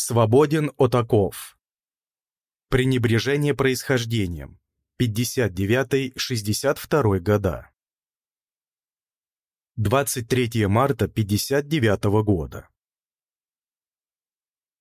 Свободен от оков. Пренебрежение происхождением. 59-62 года. 23 марта 59 года.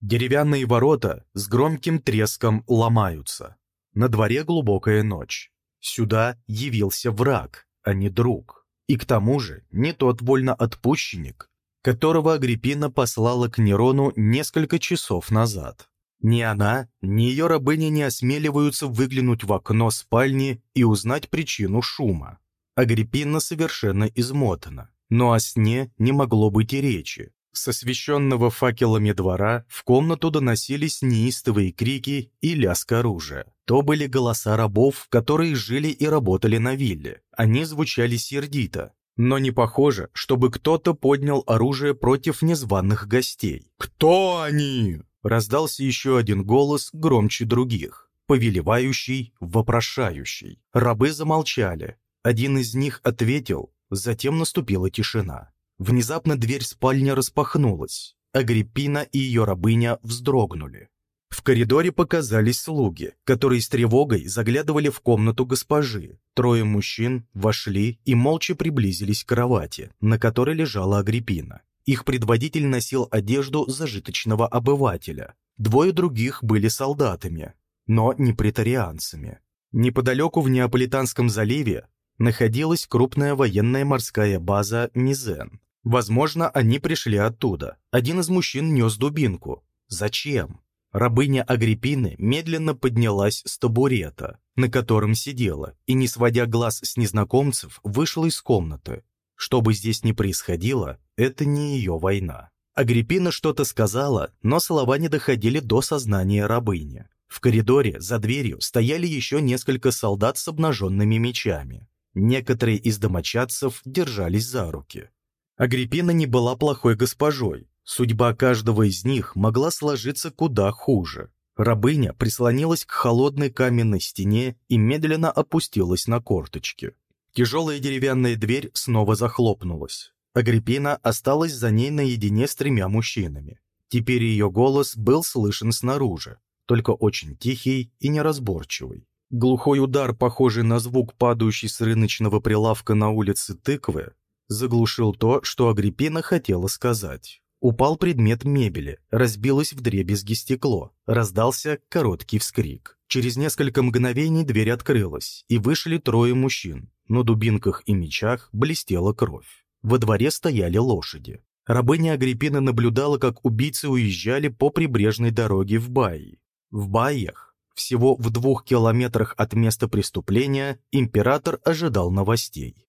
Деревянные ворота с громким треском ломаются. На дворе глубокая ночь. Сюда явился враг, а не друг. И к тому же не тот вольноотпущенник, которого Агриппина послала к Нерону несколько часов назад. Ни она, ни ее рабыня не осмеливаются выглянуть в окно спальни и узнать причину шума. Агриппина совершенно измотана, но о сне не могло быть и речи. С освещенного факелами двора в комнату доносились неистовые крики и лязг оружия. То были голоса рабов, которые жили и работали на вилле. Они звучали сердито, но не похоже, чтобы кто-то поднял оружие против незваных гостей. «Кто они?» Раздался еще один голос громче других, повелевающий, вопрошающий. Рабы замолчали. Один из них ответил, затем наступила тишина. Внезапно дверь спальни распахнулась. Агриппина и ее рабыня вздрогнули. В коридоре показались слуги, которые с тревогой заглядывали в комнату госпожи. Трое мужчин вошли и молча приблизились к кровати, на которой лежала Агриппина. Их предводитель носил одежду зажиточного обывателя. Двое других были солдатами, но не претарианцами. Неподалеку в Неаполитанском заливе находилась крупная военная морская база Мизен. Возможно, они пришли оттуда. Один из мужчин нес дубинку. Зачем? Рабыня Агриппины медленно поднялась с табурета, на котором сидела, и, не сводя глаз с незнакомцев, вышла из комнаты. Что бы здесь ни происходило, это не ее война. Агриппина что-то сказала, но слова не доходили до сознания рабыни. В коридоре за дверью стояли еще несколько солдат с обнаженными мечами. Некоторые из домочадцев держались за руки. Агриппина не была плохой госпожой, Судьба каждого из них могла сложиться куда хуже. Рабыня прислонилась к холодной каменной стене и медленно опустилась на корточки. Тяжелая деревянная дверь снова захлопнулась. Агриппина осталась за ней наедине с тремя мужчинами. Теперь ее голос был слышен снаружи, только очень тихий и неразборчивый. Глухой удар, похожий на звук падающий с рыночного прилавка на улице тыквы, заглушил то, что Агриппина хотела сказать. Упал предмет мебели, разбилось вдребезги стекло, раздался короткий вскрик. Через несколько мгновений дверь открылась, и вышли трое мужчин. На дубинках и мечах блестела кровь. Во дворе стояли лошади. Рабыня Агриппина наблюдала, как убийцы уезжали по прибрежной дороге в Баи. В Баях, всего в двух километрах от места преступления, император ожидал новостей.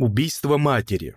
Убийство матери.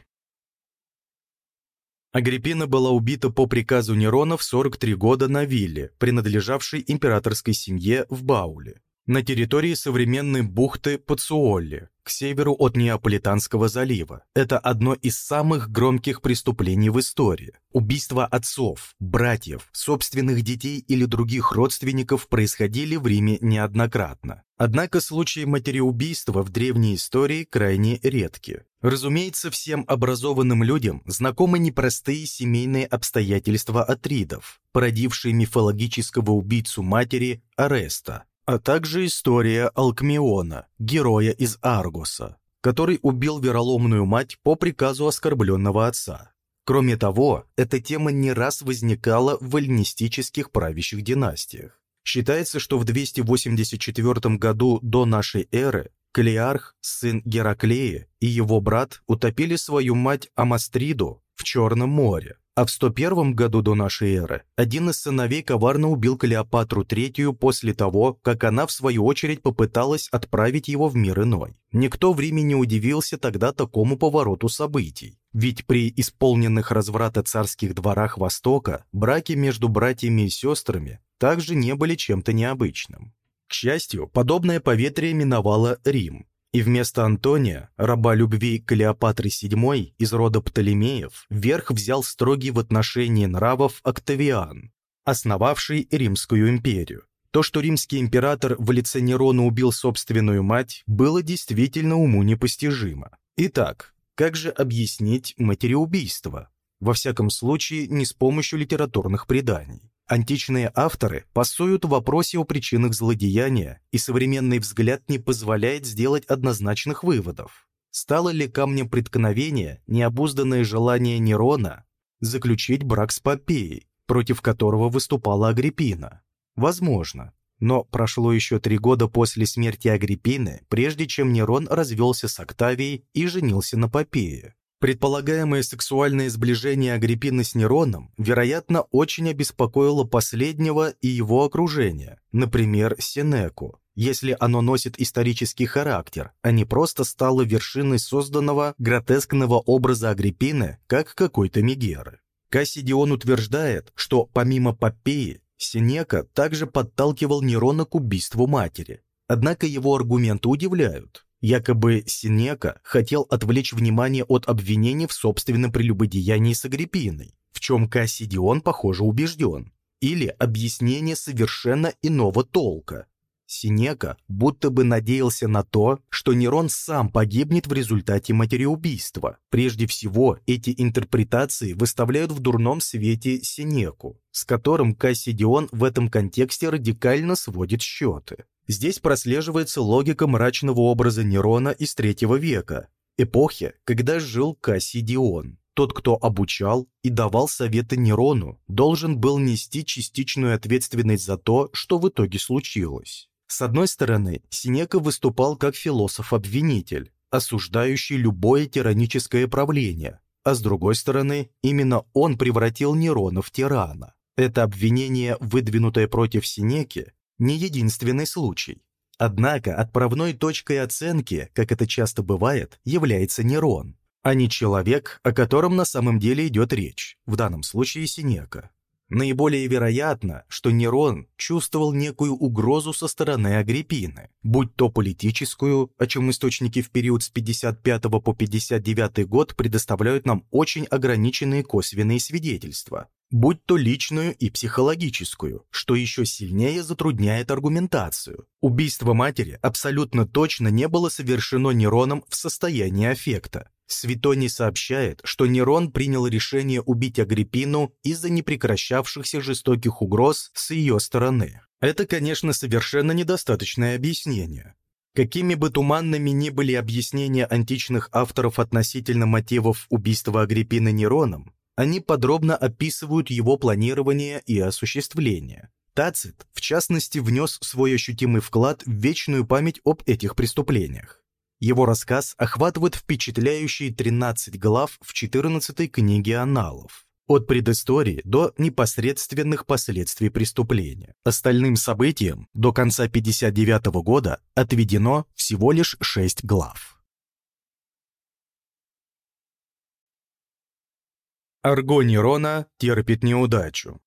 Агриппина была убита по приказу Нерона в 43 года на вилле, принадлежавшей императорской семье в Бауле, на территории современной бухты Пацуолли, к северу от Неаполитанского залива. Это одно из самых громких преступлений в истории. Убийства отцов, братьев, собственных детей или других родственников происходили в Риме неоднократно. Однако случаи материубийства в древней истории крайне редки. Разумеется, всем образованным людям знакомы непростые семейные обстоятельства атридов, породившие мифологического убийцу матери Ареста, а также история Алкмеона, героя из Аргоса, который убил вероломную мать по приказу оскорбленного отца. Кроме того, эта тема не раз возникала в эллинистических правящих династиях. Считается, что в 284 году до нашей эры Клеарх, сын Гераклея, и его брат утопили свою мать Амастриду в Черном море, а в 101 году до нашей эры один из сыновей коварно убил Клеопатру III после того, как она, в свою очередь, попыталась отправить его в мир иной. Никто в Риме не удивился тогда такому повороту событий. Ведь при исполненных разврата царских дворах Востока браки между братьями и сестрами также не были чем-то необычным. К счастью, подобное поветрие миновало Рим, и вместо Антония, раба любви Клеопатры VII из рода Птолемеев, верх взял строгий в отношении нравов Октавиан, основавший Римскую империю. То, что римский император в лице Нерона убил собственную мать, было действительно уму непостижимо. Итак, как же объяснить матереубийство? Во всяком случае, не с помощью литературных преданий. Античные авторы пасуют в вопросе о причинах злодеяния, и современный взгляд не позволяет сделать однозначных выводов. Стало ли камнем преткновения необузданное желание Нерона заключить брак с Попеей, против которого выступала Агриппина? Возможно. Но прошло еще три года после смерти Агриппины, прежде чем Нерон развелся с Октавией и женился на Попее. Предполагаемое сексуальное сближение Агриппины с Нероном, вероятно, очень обеспокоило последнего и его окружение, например, Сенеку, если оно носит исторический характер, а не просто стало вершиной созданного гротескного образа Агриппины, как какой-то Мегеры. Кассидион утверждает, что помимо Попеи, Сенека также подталкивал Нерона к убийству матери. Однако его аргументы удивляют. Якобы Синека хотел отвлечь внимание от обвинений в собственном прелюбодеянии с Агриппиной, в чем Кассидион, похоже, убежден. Или объяснение совершенно иного толка. Синека будто бы надеялся на то, что Нерон сам погибнет в результате материубийства. Прежде всего, эти интерпретации выставляют в дурном свете Синеку, с которым Кассидион в этом контексте радикально сводит счеты. Здесь прослеживается логика мрачного образа Нерона из третьего века, эпохи, когда жил Кассидион. Тот, кто обучал и давал советы Нерону, должен был нести частичную ответственность за то, что в итоге случилось. С одной стороны, Синека выступал как философ-обвинитель, осуждающий любое тираническое правление, а с другой стороны, именно он превратил Нерона в тирана. Это обвинение, выдвинутое против Синеки, не единственный случай. Однако отправной точкой оценки, как это часто бывает, является нейрон, а не человек, о котором на самом деле идет речь, в данном случае Синека. Наиболее вероятно, что Нерон чувствовал некую угрозу со стороны Агриппины, будь то политическую, о чем источники в период с 55 по 59 год предоставляют нам очень ограниченные косвенные свидетельства, будь то личную и психологическую, что еще сильнее затрудняет аргументацию. Убийство матери абсолютно точно не было совершено Нероном в состоянии аффекта. Светоний сообщает, что Нерон принял решение убить Агриппину из-за непрекращавшихся жестоких угроз с ее стороны. Это, конечно, совершенно недостаточное объяснение. Какими бы туманными ни были объяснения античных авторов относительно мотивов убийства Агриппины Нероном, они подробно описывают его планирование и осуществление. Тацит, в частности, внес свой ощутимый вклад в вечную память об этих преступлениях. Его рассказ охватывает впечатляющие 13 глав в 14 книге аналов, от предыстории до непосредственных последствий преступления. Остальным событиям до конца 59 года отведено всего лишь 6 глав. Арго Нерона терпит неудачу.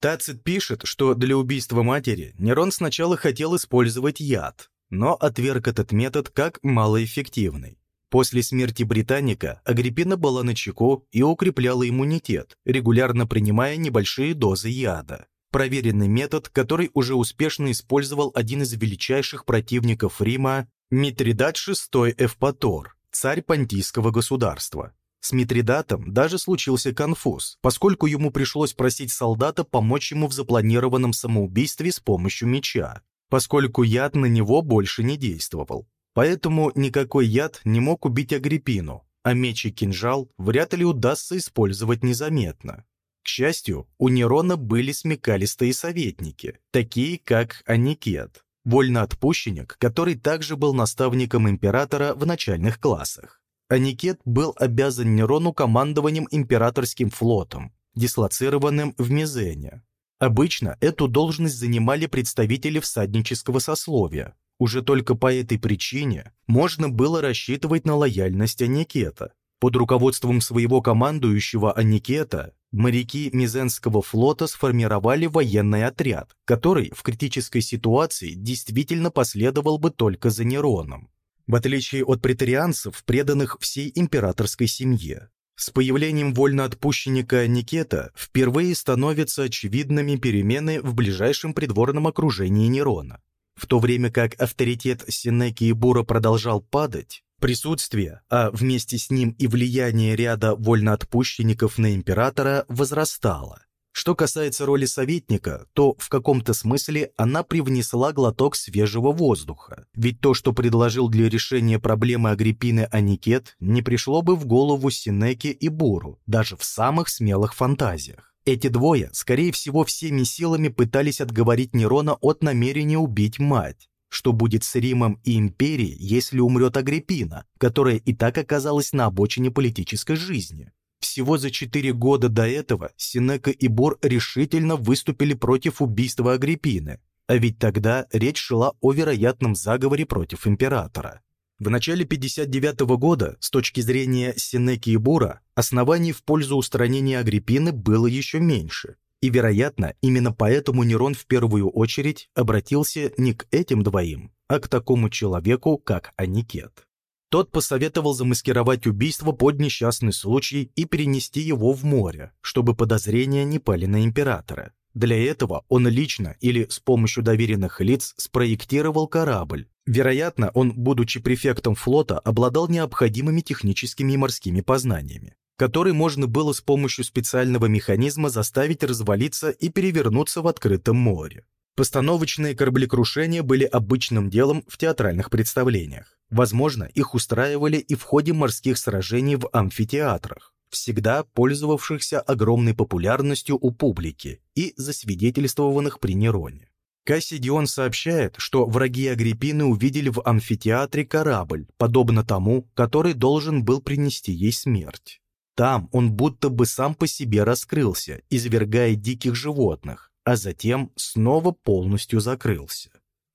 Тацит пишет, что для убийства матери Нерон сначала хотел использовать яд, но отверг этот метод как малоэффективный. После смерти Британика Агриппина была на чеку и укрепляла иммунитет, регулярно принимая небольшие дозы яда. Проверенный метод, который уже успешно использовал один из величайших противников Рима Митридат VI Эвпатор, царь понтийского государства. С Митридатом даже случился конфуз, поскольку ему пришлось просить солдата помочь ему в запланированном самоубийстве с помощью меча, поскольку яд на него больше не действовал. Поэтому никакой яд не мог убить Агриппину, а меч и кинжал вряд ли удастся использовать незаметно. К счастью, у Нерона были смекалистые советники, такие как Аникет, вольноотпущенник, который также был наставником императора в начальных классах. Аникет был обязан Нерону командованием императорским флотом, дислоцированным в Мизене. Обычно эту должность занимали представители всаднического сословия. Уже только по этой причине можно было рассчитывать на лояльность Аникета. Под руководством своего командующего Аникета моряки Мизенского флота сформировали военный отряд, который в критической ситуации действительно последовал бы только за Нероном в отличие от претарианцев, преданных всей императорской семье. С появлением вольноотпущенника Никета впервые становятся очевидными перемены в ближайшем придворном окружении Нерона. В то время как авторитет Синеки и Бура продолжал падать, Присутствие, а вместе с ним и влияние ряда вольноотпущенников на императора возрастало. Что касается роли советника, то в каком-то смысле она привнесла глоток свежего воздуха. Ведь то, что предложил для решения проблемы Агриппины Аникет, не пришло бы в голову Синеке и Буру, даже в самых смелых фантазиях. Эти двое, скорее всего, всеми силами пытались отговорить Нерона от намерения убить мать. Что будет с Римом и империей, если умрет Агриппина, которая и так оказалась на обочине политической жизни? Всего за четыре года до этого Синека и Бор решительно выступили против убийства Агриппины, а ведь тогда речь шла о вероятном заговоре против императора. В начале 59 -го года, с точки зрения Синеки и Бура, оснований в пользу устранения Агриппины было еще меньше. И, вероятно, именно поэтому Нерон в первую очередь обратился не к этим двоим, а к такому человеку, как Аникет. Тот посоветовал замаскировать убийство под несчастный случай и перенести его в море, чтобы подозрения не пали на императора. Для этого он лично или с помощью доверенных лиц спроектировал корабль. Вероятно, он, будучи префектом флота, обладал необходимыми техническими и морскими познаниями, который можно было с помощью специального механизма заставить развалиться и перевернуться в открытом море. Постановочные кораблекрушения были обычным делом в театральных представлениях. Возможно, их устраивали и в ходе морских сражений в амфитеатрах, всегда пользовавшихся огромной популярностью у публики и засвидетельствованных при Нероне. Кассидион сообщает, что враги Агриппины увидели в амфитеатре корабль, подобно тому, который должен был принести ей смерть. Там он будто бы сам по себе раскрылся, извергая диких животных, а затем снова полностью закрылся.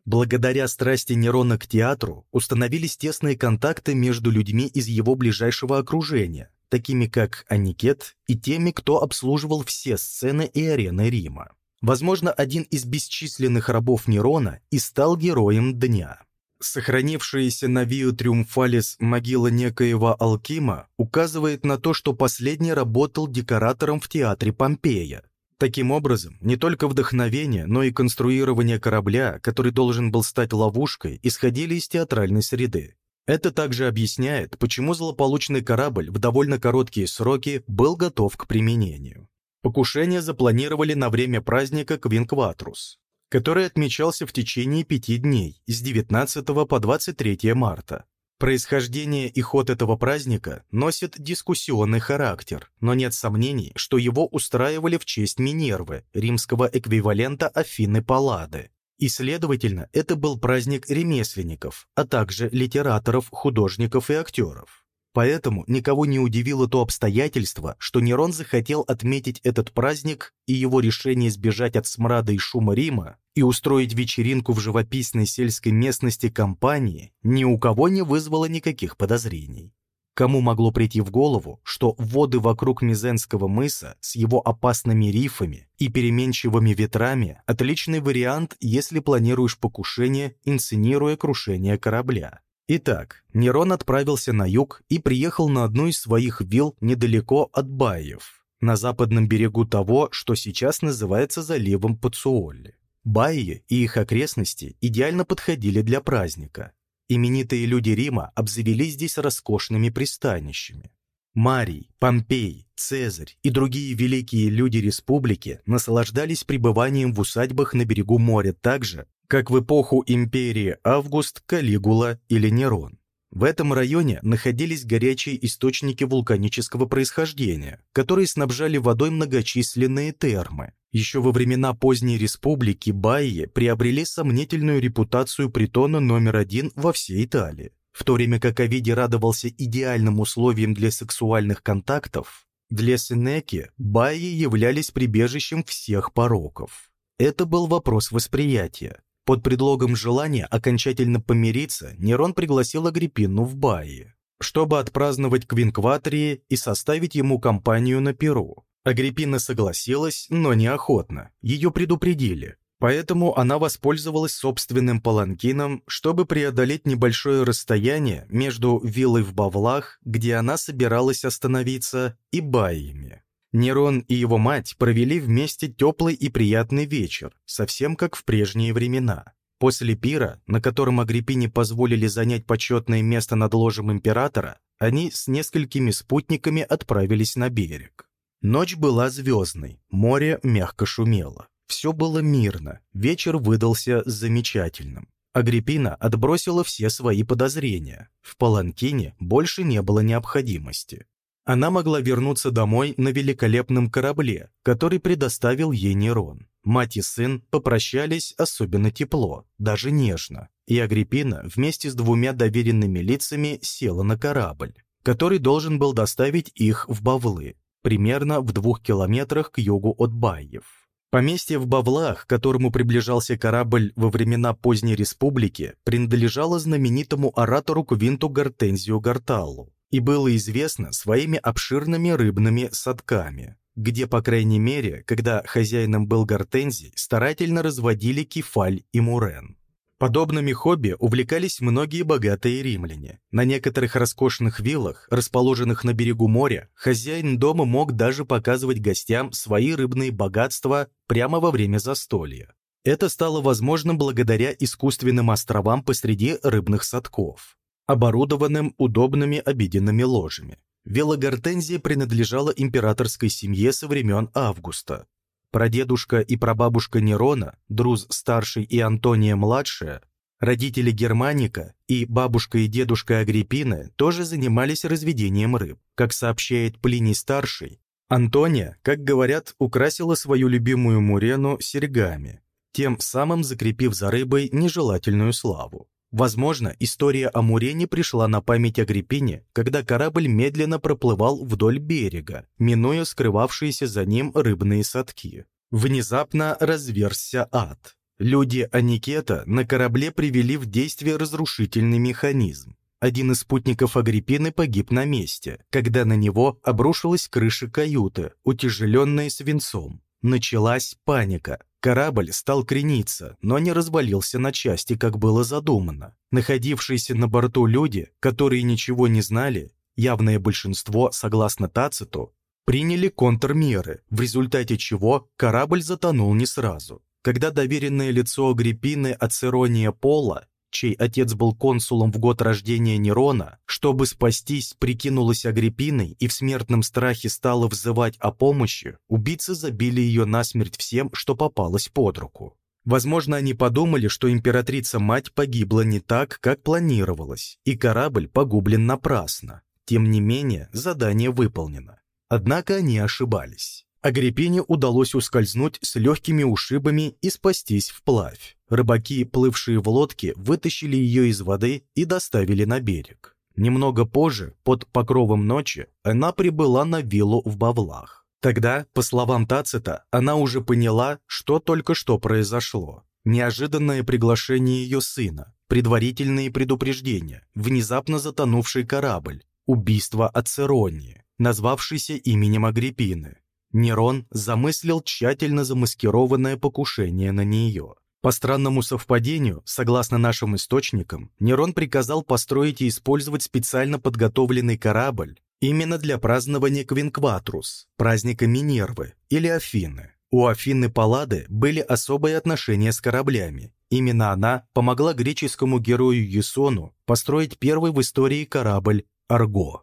Благодаря страсти Нерона к театру установились тесные контакты между людьми из его ближайшего окружения, такими как Аникет и теми, кто обслуживал все сцены и арены Рима. Возможно, один из бесчисленных рабов Нерона и стал героем дня. Сохранившаяся на Вио Триумфалис могила некоего Алкима указывает на то, что последний работал декоратором в театре Помпея, Таким образом, не только вдохновение, но и конструирование корабля, который должен был стать ловушкой, исходили из театральной среды. Это также объясняет, почему злополучный корабль в довольно короткие сроки был готов к применению. Покушение запланировали на время праздника Квинкватрус, который отмечался в течение пяти дней с 19 по 23 марта. Происхождение и ход этого праздника носит дискуссионный характер, но нет сомнений, что его устраивали в честь Минервы, римского эквивалента Афины Паллады. И, следовательно, это был праздник ремесленников, а также литераторов, художников и актеров. Поэтому никого не удивило то обстоятельство, что Нерон захотел отметить этот праздник, и его решение сбежать от смрада и шума Рима и устроить вечеринку в живописной сельской местности компании ни у кого не вызвало никаких подозрений. Кому могло прийти в голову, что воды вокруг Мизенского мыса с его опасными рифами и переменчивыми ветрами – отличный вариант, если планируешь покушение, инсценируя крушение корабля. Итак, Нерон отправился на юг и приехал на одну из своих вилл недалеко от Баев, на западном берегу того, что сейчас называется заливом Пацуолли. Баи и их окрестности идеально подходили для праздника. Именитые люди Рима обзавелись здесь роскошными пристанищами. Марий, Помпей, Цезарь и другие великие люди республики наслаждались пребыванием в усадьбах на берегу моря так же, как в эпоху империи Август, Калигула или Нерон. В этом районе находились горячие источники вулканического происхождения, которые снабжали водой многочисленные термы. Еще во времена поздней республики Байи приобрели сомнительную репутацию притона номер один во всей Италии. В то время как Овидий радовался идеальным условиям для сексуальных контактов, для Сенеки Байи являлись прибежищем всех пороков. Это был вопрос восприятия. Под предлогом желания окончательно помириться Нерон пригласил Агриппину в Баи, чтобы отпраздновать Квинкватрии и составить ему компанию на Перу. Агриппина согласилась, но неохотно, ее предупредили, поэтому она воспользовалась собственным паланкином, чтобы преодолеть небольшое расстояние между виллой в Бавлах, где она собиралась остановиться, и Баями. Нерон и его мать провели вместе теплый и приятный вечер, совсем как в прежние времена. После пира, на котором Агриппине позволили занять почетное место над ложем императора, они с несколькими спутниками отправились на берег. Ночь была звездной, море мягко шумело. Все было мирно, вечер выдался замечательным. Агриппина отбросила все свои подозрения. В Паланкине больше не было необходимости. Она могла вернуться домой на великолепном корабле, который предоставил ей Нерон. Мать и сын попрощались особенно тепло, даже нежно, и Агриппина вместе с двумя доверенными лицами села на корабль, который должен был доставить их в Бавлы, примерно в двух километрах к югу от Баев. Поместье в Бавлах, к которому приближался корабль во времена поздней республики, принадлежало знаменитому оратору Квинту Гортензию Гарталлу и было известно своими обширными рыбными садками, где, по крайней мере, когда хозяином был Гортензий, старательно разводили кефаль и мурен. Подобными хобби увлекались многие богатые римляне. На некоторых роскошных виллах, расположенных на берегу моря, хозяин дома мог даже показывать гостям свои рыбные богатства прямо во время застолья. Это стало возможным благодаря искусственным островам посреди рыбных садков оборудованным удобными обеденными ложами. Вилла Гортензия принадлежала императорской семье со времен Августа. Прадедушка и прабабушка Нерона, Друз-старший и Антония-младшая, родители Германика и бабушка и дедушка Агриппины тоже занимались разведением рыб. Как сообщает Плиний-старший, Антония, как говорят, украсила свою любимую Мурену серьгами, тем самым закрепив за рыбой нежелательную славу. Возможно, история о Мурене пришла на память Агриппине, когда корабль медленно проплывал вдоль берега, минуя скрывавшиеся за ним рыбные садки. Внезапно разверзся ад. Люди Аникета на корабле привели в действие разрушительный механизм. Один из спутников Агриппины погиб на месте, когда на него обрушилась крыша каюты, утяжеленная свинцом. Началась паника. Корабль стал крениться, но не развалился на части, как было задумано. Находившиеся на борту люди, которые ничего не знали, явное большинство, согласно Тациту, приняли контрмеры, в результате чего корабль затонул не сразу. Когда доверенное лицо Агриппины Ацерония Пола чей отец был консулом в год рождения Нерона, чтобы спастись, прикинулась Агриппиной и в смертном страхе стала взывать о помощи, убийцы забили ее насмерть всем, что попалось под руку. Возможно, они подумали, что императрица-мать погибла не так, как планировалось, и корабль погублен напрасно. Тем не менее, задание выполнено. Однако они ошибались. Агриппине удалось ускользнуть с легкими ушибами и спастись вплавь. Рыбаки, плывшие в лодке, вытащили ее из воды и доставили на берег. Немного позже, под покровом ночи, она прибыла на виллу в Бавлах. Тогда, по словам Тацита, она уже поняла, что только что произошло. Неожиданное приглашение ее сына, предварительные предупреждения, внезапно затонувший корабль, убийство Ацеронии, назвавшийся именем Агриппины, Нерон замыслил тщательно замаскированное покушение на нее. По странному совпадению, согласно нашим источникам, Нерон приказал построить и использовать специально подготовленный корабль именно для празднования Квинкватрус, праздника Минервы или Афины. У Афины Паллады были особые отношения с кораблями. Именно она помогла греческому герою Есону построить первый в истории корабль «Арго».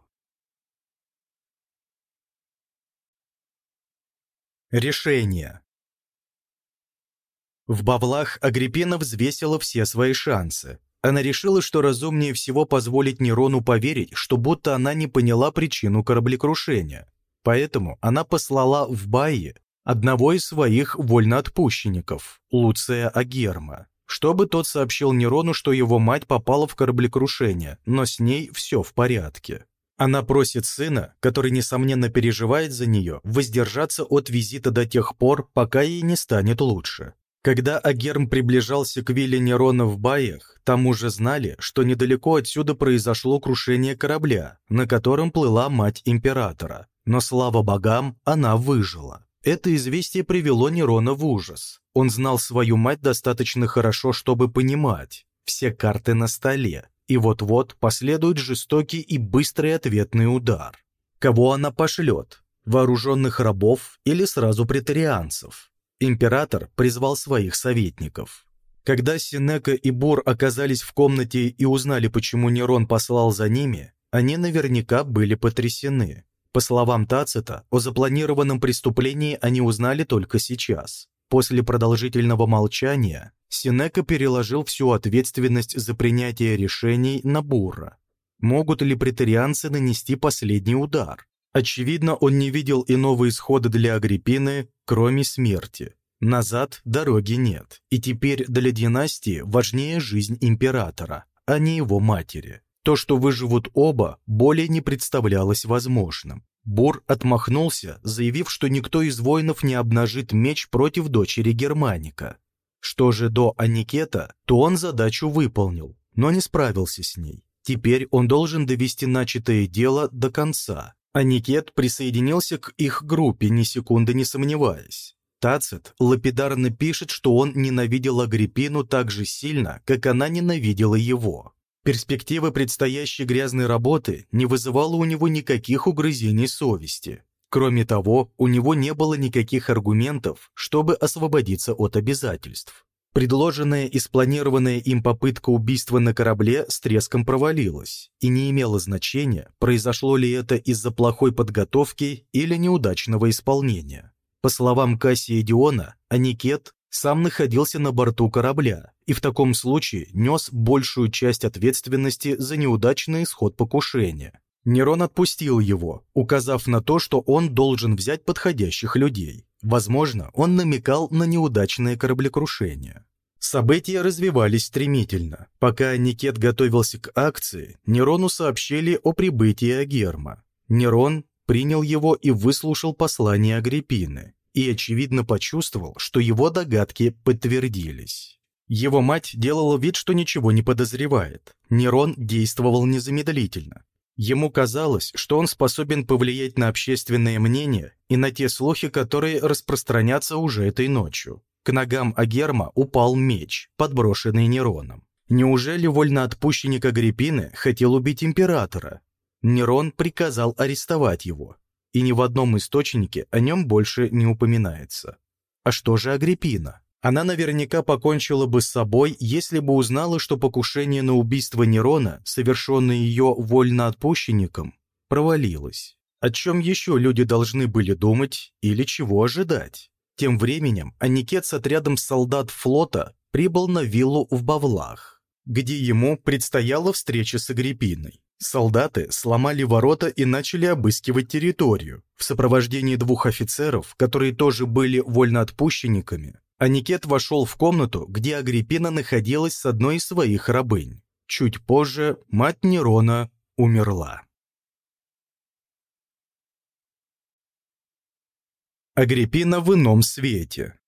Решение. В Бавлах Агриппина взвесила все свои шансы. Она решила, что разумнее всего позволить Нерону поверить, что будто она не поняла причину кораблекрушения. Поэтому она послала в Баи одного из своих вольноотпущенников, Луция Агерма, чтобы тот сообщил Нерону, что его мать попала в кораблекрушение, но с ней все в порядке. Она просит сына, который, несомненно, переживает за нее, воздержаться от визита до тех пор, пока ей не станет лучше. Когда Агерм приближался к вилле Нерона в Баях, там уже знали, что недалеко отсюда произошло крушение корабля, на котором плыла мать императора. Но, слава богам, она выжила. Это известие привело Нерона в ужас. Он знал свою мать достаточно хорошо, чтобы понимать. Все карты на столе и вот-вот последует жестокий и быстрый ответный удар. Кого она пошлет? Вооруженных рабов или сразу претарианцев? Император призвал своих советников. Когда Синека и Бур оказались в комнате и узнали, почему Нерон послал за ними, они наверняка были потрясены. По словам Тацита, о запланированном преступлении они узнали только сейчас. После продолжительного молчания Синека переложил всю ответственность за принятие решений на Бура. Могут ли претарианцы нанести последний удар? Очевидно, он не видел иного исхода для Агриппины, кроме смерти. Назад дороги нет, и теперь для династии важнее жизнь императора, а не его матери. То, что выживут оба, более не представлялось возможным. Бур отмахнулся, заявив, что никто из воинов не обнажит меч против дочери Германика. Что же до Аникета, то он задачу выполнил, но не справился с ней. Теперь он должен довести начатое дело до конца. Аникет присоединился к их группе, ни секунды не сомневаясь. Тацит лапидарно пишет, что он ненавидел Агриппину так же сильно, как она ненавидела его. Перспектива предстоящей грязной работы не вызывала у него никаких угрызений совести. Кроме того, у него не было никаких аргументов, чтобы освободиться от обязательств. Предложенная и спланированная им попытка убийства на корабле с треском провалилась, и не имело значения, произошло ли это из-за плохой подготовки или неудачного исполнения. По словам Кассия Диона, Аникет сам находился на борту корабля и в таком случае нес большую часть ответственности за неудачный исход покушения. Нерон отпустил его, указав на то, что он должен взять подходящих людей. Возможно, он намекал на неудачное кораблекрушение. События развивались стремительно. Пока Никет готовился к акции, Нерону сообщили о прибытии Агерма. Нерон принял его и выслушал послание Агриппины и, очевидно, почувствовал, что его догадки подтвердились. Его мать делала вид, что ничего не подозревает. Нерон действовал незамедлительно. Ему казалось, что он способен повлиять на общественное мнение и на те слухи, которые распространятся уже этой ночью. К ногам Агерма упал меч, подброшенный Нероном. Неужели вольноотпущенник Агриппины хотел убить императора? Нерон приказал арестовать его и ни в одном источнике о нем больше не упоминается. А что же Агриппина? Она наверняка покончила бы с собой, если бы узнала, что покушение на убийство Нерона, совершенное ее вольноотпущенником, провалилось. О чем еще люди должны были думать или чего ожидать? Тем временем Аникет с отрядом солдат флота прибыл на виллу в Бавлах, где ему предстояла встреча с Агриппиной. Солдаты сломали ворота и начали обыскивать территорию. В сопровождении двух офицеров, которые тоже были вольноотпущенниками, Аникет вошел в комнату, где Агриппина находилась с одной из своих рабынь. Чуть позже мать Нерона умерла. Агриппина в ином свете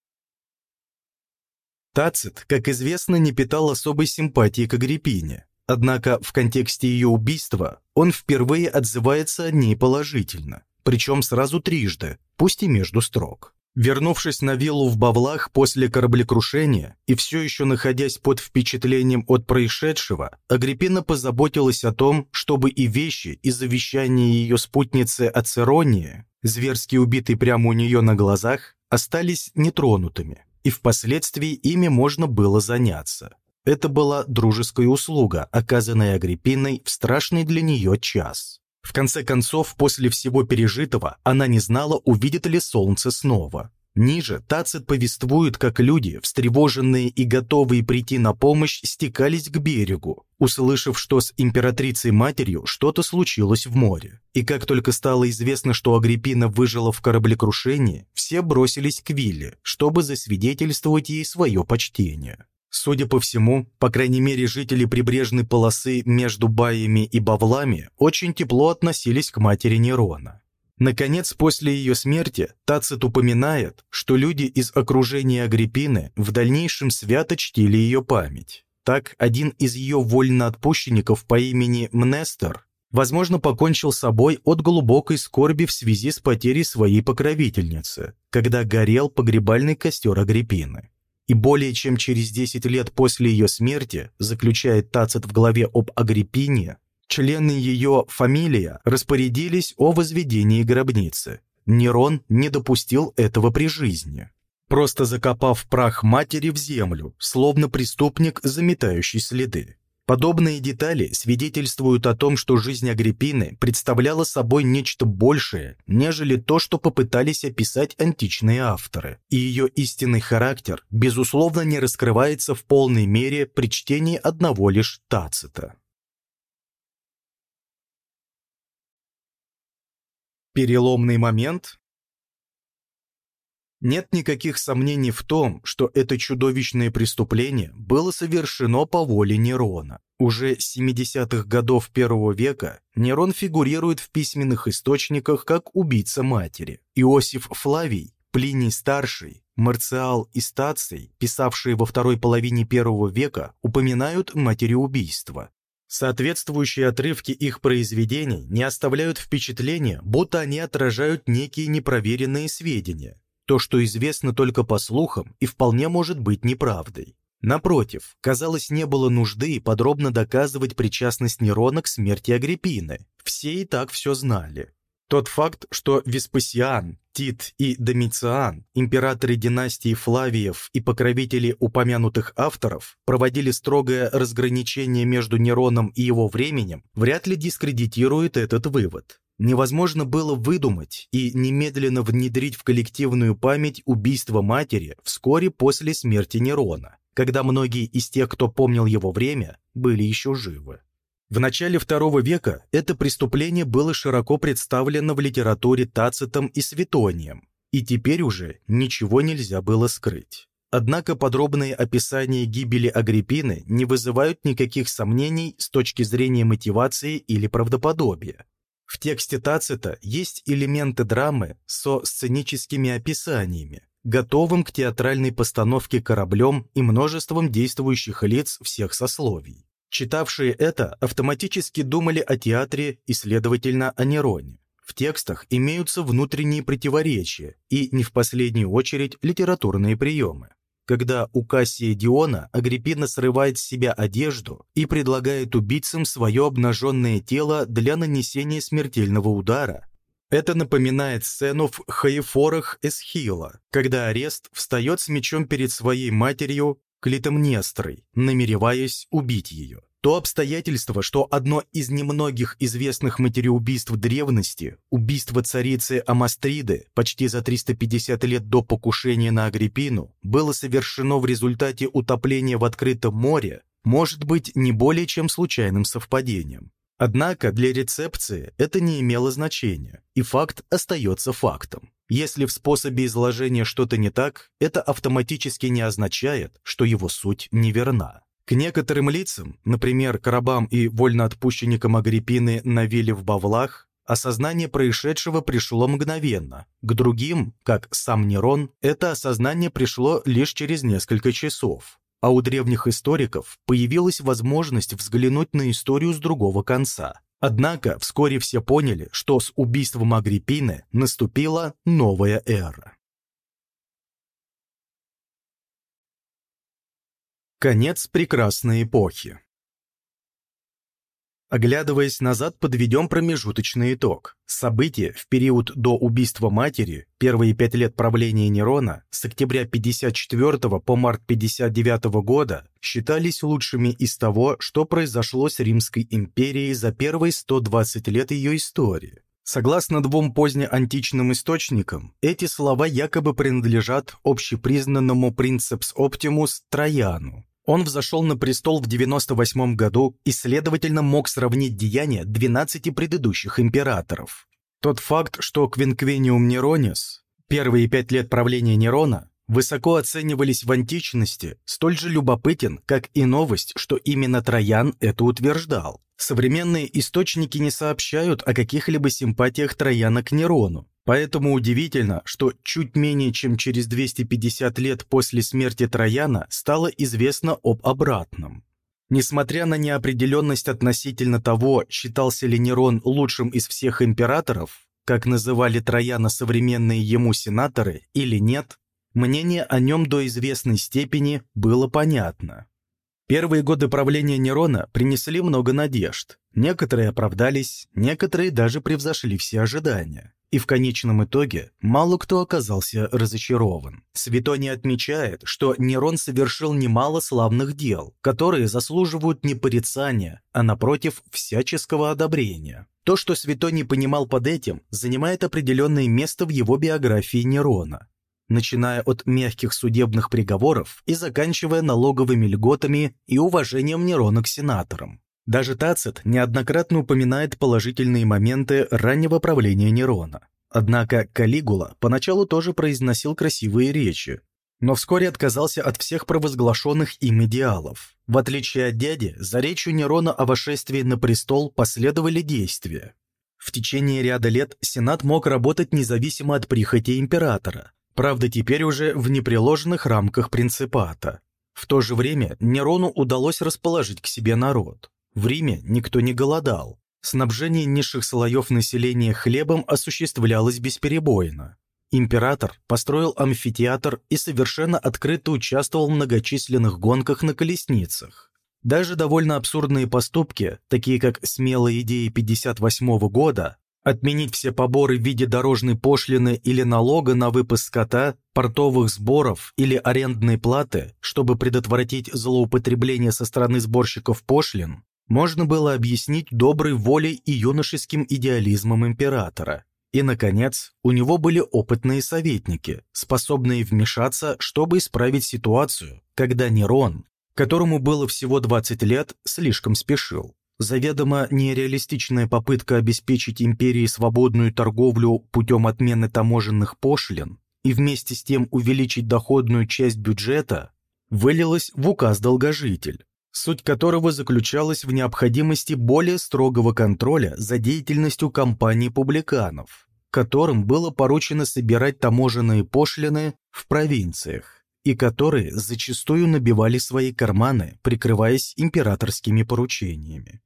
Тацит, как известно, не питал особой симпатии к Агриппине. Однако в контексте ее убийства он впервые отзывается о ней положительно, причем сразу трижды, пусть и между строк. Вернувшись на виллу в Бавлах после кораблекрушения и все еще находясь под впечатлением от происшедшего, Агриппина позаботилась о том, чтобы и вещи, и завещания ее спутницы Ацеронии, зверски убитой прямо у нее на глазах, остались нетронутыми, и впоследствии ими можно было заняться. Это была дружеская услуга, оказанная Агриппиной в страшный для нее час. В конце концов, после всего пережитого, она не знала, увидит ли солнце снова. Ниже Тацит повествует, как люди, встревоженные и готовые прийти на помощь, стекались к берегу, услышав, что с императрицей-матерью что-то случилось в море. И как только стало известно, что Агриппина выжила в кораблекрушении, все бросились к Вилле, чтобы засвидетельствовать ей свое почтение. Судя по всему, по крайней мере жители прибрежной полосы между Баями и Бавлами очень тепло относились к матери Нерона. Наконец, после ее смерти Тацит упоминает, что люди из окружения Агриппины в дальнейшем свято чтили ее память. Так, один из ее вольноотпущенников по имени Мнестер, возможно, покончил с собой от глубокой скорби в связи с потерей своей покровительницы, когда горел погребальный костер Агриппины и более чем через 10 лет после ее смерти, заключает Тацит в главе об Агриппине, члены ее фамилии распорядились о возведении гробницы. Нерон не допустил этого при жизни. просто закопав прах матери в землю, словно преступник, заметающий следы. Подобные детали свидетельствуют о том, что жизнь Агриппины представляла собой нечто большее, нежели то, что попытались описать античные авторы, и ее истинный характер, безусловно, не раскрывается в полной мере при чтении одного лишь Тацита. Переломный момент нет никаких сомнений в том, что это чудовищное преступление было совершено по воле Нерона. Уже с 70-х годов первого века Нерон фигурирует в письменных источниках как убийца матери. Иосиф Флавий, Плиний Старший, Марциал и Стаций, писавшие во второй половине первого века, упоминают матереубийство. Соответствующие отрывки их произведений не оставляют впечатления, будто они отражают некие непроверенные сведения, то, что известно только по слухам и вполне может быть неправдой. Напротив, казалось, не было нужды подробно доказывать причастность Нерона к смерти Агриппины. Все и так все знали. Тот факт, что Веспасиан, Тит и Домициан, императоры династии Флавиев и покровители упомянутых авторов, проводили строгое разграничение между Нероном и его временем, вряд ли дискредитирует этот вывод невозможно было выдумать и немедленно внедрить в коллективную память убийство матери вскоре после смерти Нерона, когда многие из тех, кто помнил его время, были еще живы. В начале II века это преступление было широко представлено в литературе Тацитом и Светонием, и теперь уже ничего нельзя было скрыть. Однако подробные описания гибели Агриппины не вызывают никаких сомнений с точки зрения мотивации или правдоподобия. В тексте Тацита есть элементы драмы со сценическими описаниями, готовым к театральной постановке кораблем и множеством действующих лиц всех сословий. Читавшие это автоматически думали о театре и, следовательно, о Нероне. В текстах имеются внутренние противоречия и, не в последнюю очередь, литературные приемы когда у Кассия Диона Агриппина срывает с себя одежду и предлагает убийцам свое обнаженное тело для нанесения смертельного удара. Это напоминает сцену в Хаефорах Эсхила, когда арест встает с мечом перед своей матерью Клитомнестрой, намереваясь убить ее. То обстоятельство, что одно из немногих известных материубийств древности, убийство царицы Амастриды почти за 350 лет до покушения на Агриппину, было совершено в результате утопления в открытом море, может быть не более чем случайным совпадением. Однако для рецепции это не имело значения, и факт остается фактом. Если в способе изложения что-то не так, это автоматически не означает, что его суть неверна. К некоторым лицам, например, к рабам и вольноотпущенникам Агриппины на вилле в Бавлах, осознание происшедшего пришло мгновенно. К другим, как сам Нерон, это осознание пришло лишь через несколько часов. А у древних историков появилась возможность взглянуть на историю с другого конца. Однако вскоре все поняли, что с убийством Агриппины наступила новая эра. Конец прекрасной эпохи. Оглядываясь назад, подведем промежуточный итог. События в период до убийства матери, первые пять лет правления Нерона, с октября 54 по март 59 года, считались лучшими из того, что произошло с Римской империей за первые 120 лет ее истории. Согласно двум позднеантичным источникам, эти слова якобы принадлежат общепризнанному принцепс оптимус Трояну, он взошел на престол в 98 году и, следовательно, мог сравнить деяния 12 предыдущих императоров. Тот факт, что Квинквениум Неронис, первые пять лет правления Нерона, высоко оценивались в античности, столь же любопытен, как и новость, что именно Троян это утверждал. Современные источники не сообщают о каких-либо симпатиях Трояна к Нерону, Поэтому удивительно, что чуть менее чем через 250 лет после смерти Трояна стало известно об обратном. Несмотря на неопределенность относительно того, считался ли Нерон лучшим из всех императоров, как называли Трояна современные ему сенаторы, или нет, мнение о нем до известной степени было понятно. Первые годы правления Нерона принесли много надежд. Некоторые оправдались, некоторые даже превзошли все ожидания. И в конечном итоге мало кто оказался разочарован. Светоний отмечает, что Нерон совершил немало славных дел, которые заслуживают не порицания, а напротив всяческого одобрения. То, что Светоний понимал под этим, занимает определенное место в его биографии Нерона начиная от мягких судебных приговоров и заканчивая налоговыми льготами и уважением Нерона к сенаторам. Даже Тацит неоднократно упоминает положительные моменты раннего правления Нерона. Однако Калигула поначалу тоже произносил красивые речи, но вскоре отказался от всех провозглашенных им идеалов. В отличие от дяди, за речью Нерона о вошествии на престол последовали действия. В течение ряда лет Сенат мог работать независимо от прихоти императора, правда теперь уже в непреложенных рамках принципата. В то же время Нерону удалось расположить к себе народ. В Риме никто не голодал. Снабжение низших слоев населения хлебом осуществлялось бесперебойно. Император построил амфитеатр и совершенно открыто участвовал в многочисленных гонках на колесницах. Даже довольно абсурдные поступки, такие как смелая идея 58 года, отменить все поборы в виде дорожной пошлины или налога на выпуск скота, портовых сборов или арендной платы, чтобы предотвратить злоупотребление со стороны сборщиков пошлин, можно было объяснить доброй волей и юношеским идеализмом императора. И, наконец, у него были опытные советники, способные вмешаться, чтобы исправить ситуацию, когда Нерон, которому было всего 20 лет, слишком спешил. Заведомо нереалистичная попытка обеспечить империи свободную торговлю путем отмены таможенных пошлин и вместе с тем увеличить доходную часть бюджета вылилась в указ «Долгожитель», суть которого заключалась в необходимости более строгого контроля за деятельностью компаний-публиканов, которым было поручено собирать таможенные пошлины в провинциях и которые зачастую набивали свои карманы, прикрываясь императорскими поручениями.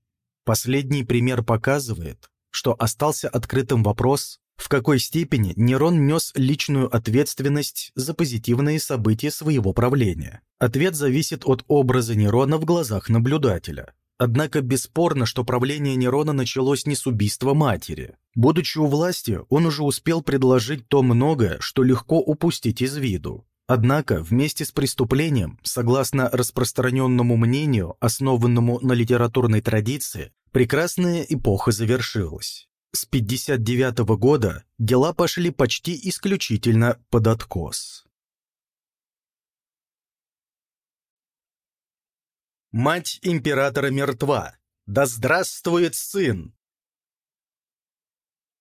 Последний пример показывает, что остался открытым вопрос, в какой степени Нерон нес личную ответственность за позитивные события своего правления. Ответ зависит от образа Нерона в глазах наблюдателя. Однако бесспорно, что правление Нерона началось не с убийства матери. Будучи у власти, он уже успел предложить то многое, что легко упустить из виду. Однако вместе с преступлением, согласно распространенному мнению, основанному на литературной традиции, прекрасная эпоха завершилась. С 59 -го года дела пошли почти исключительно под откос. Мать императора мертва. Да здравствует сын!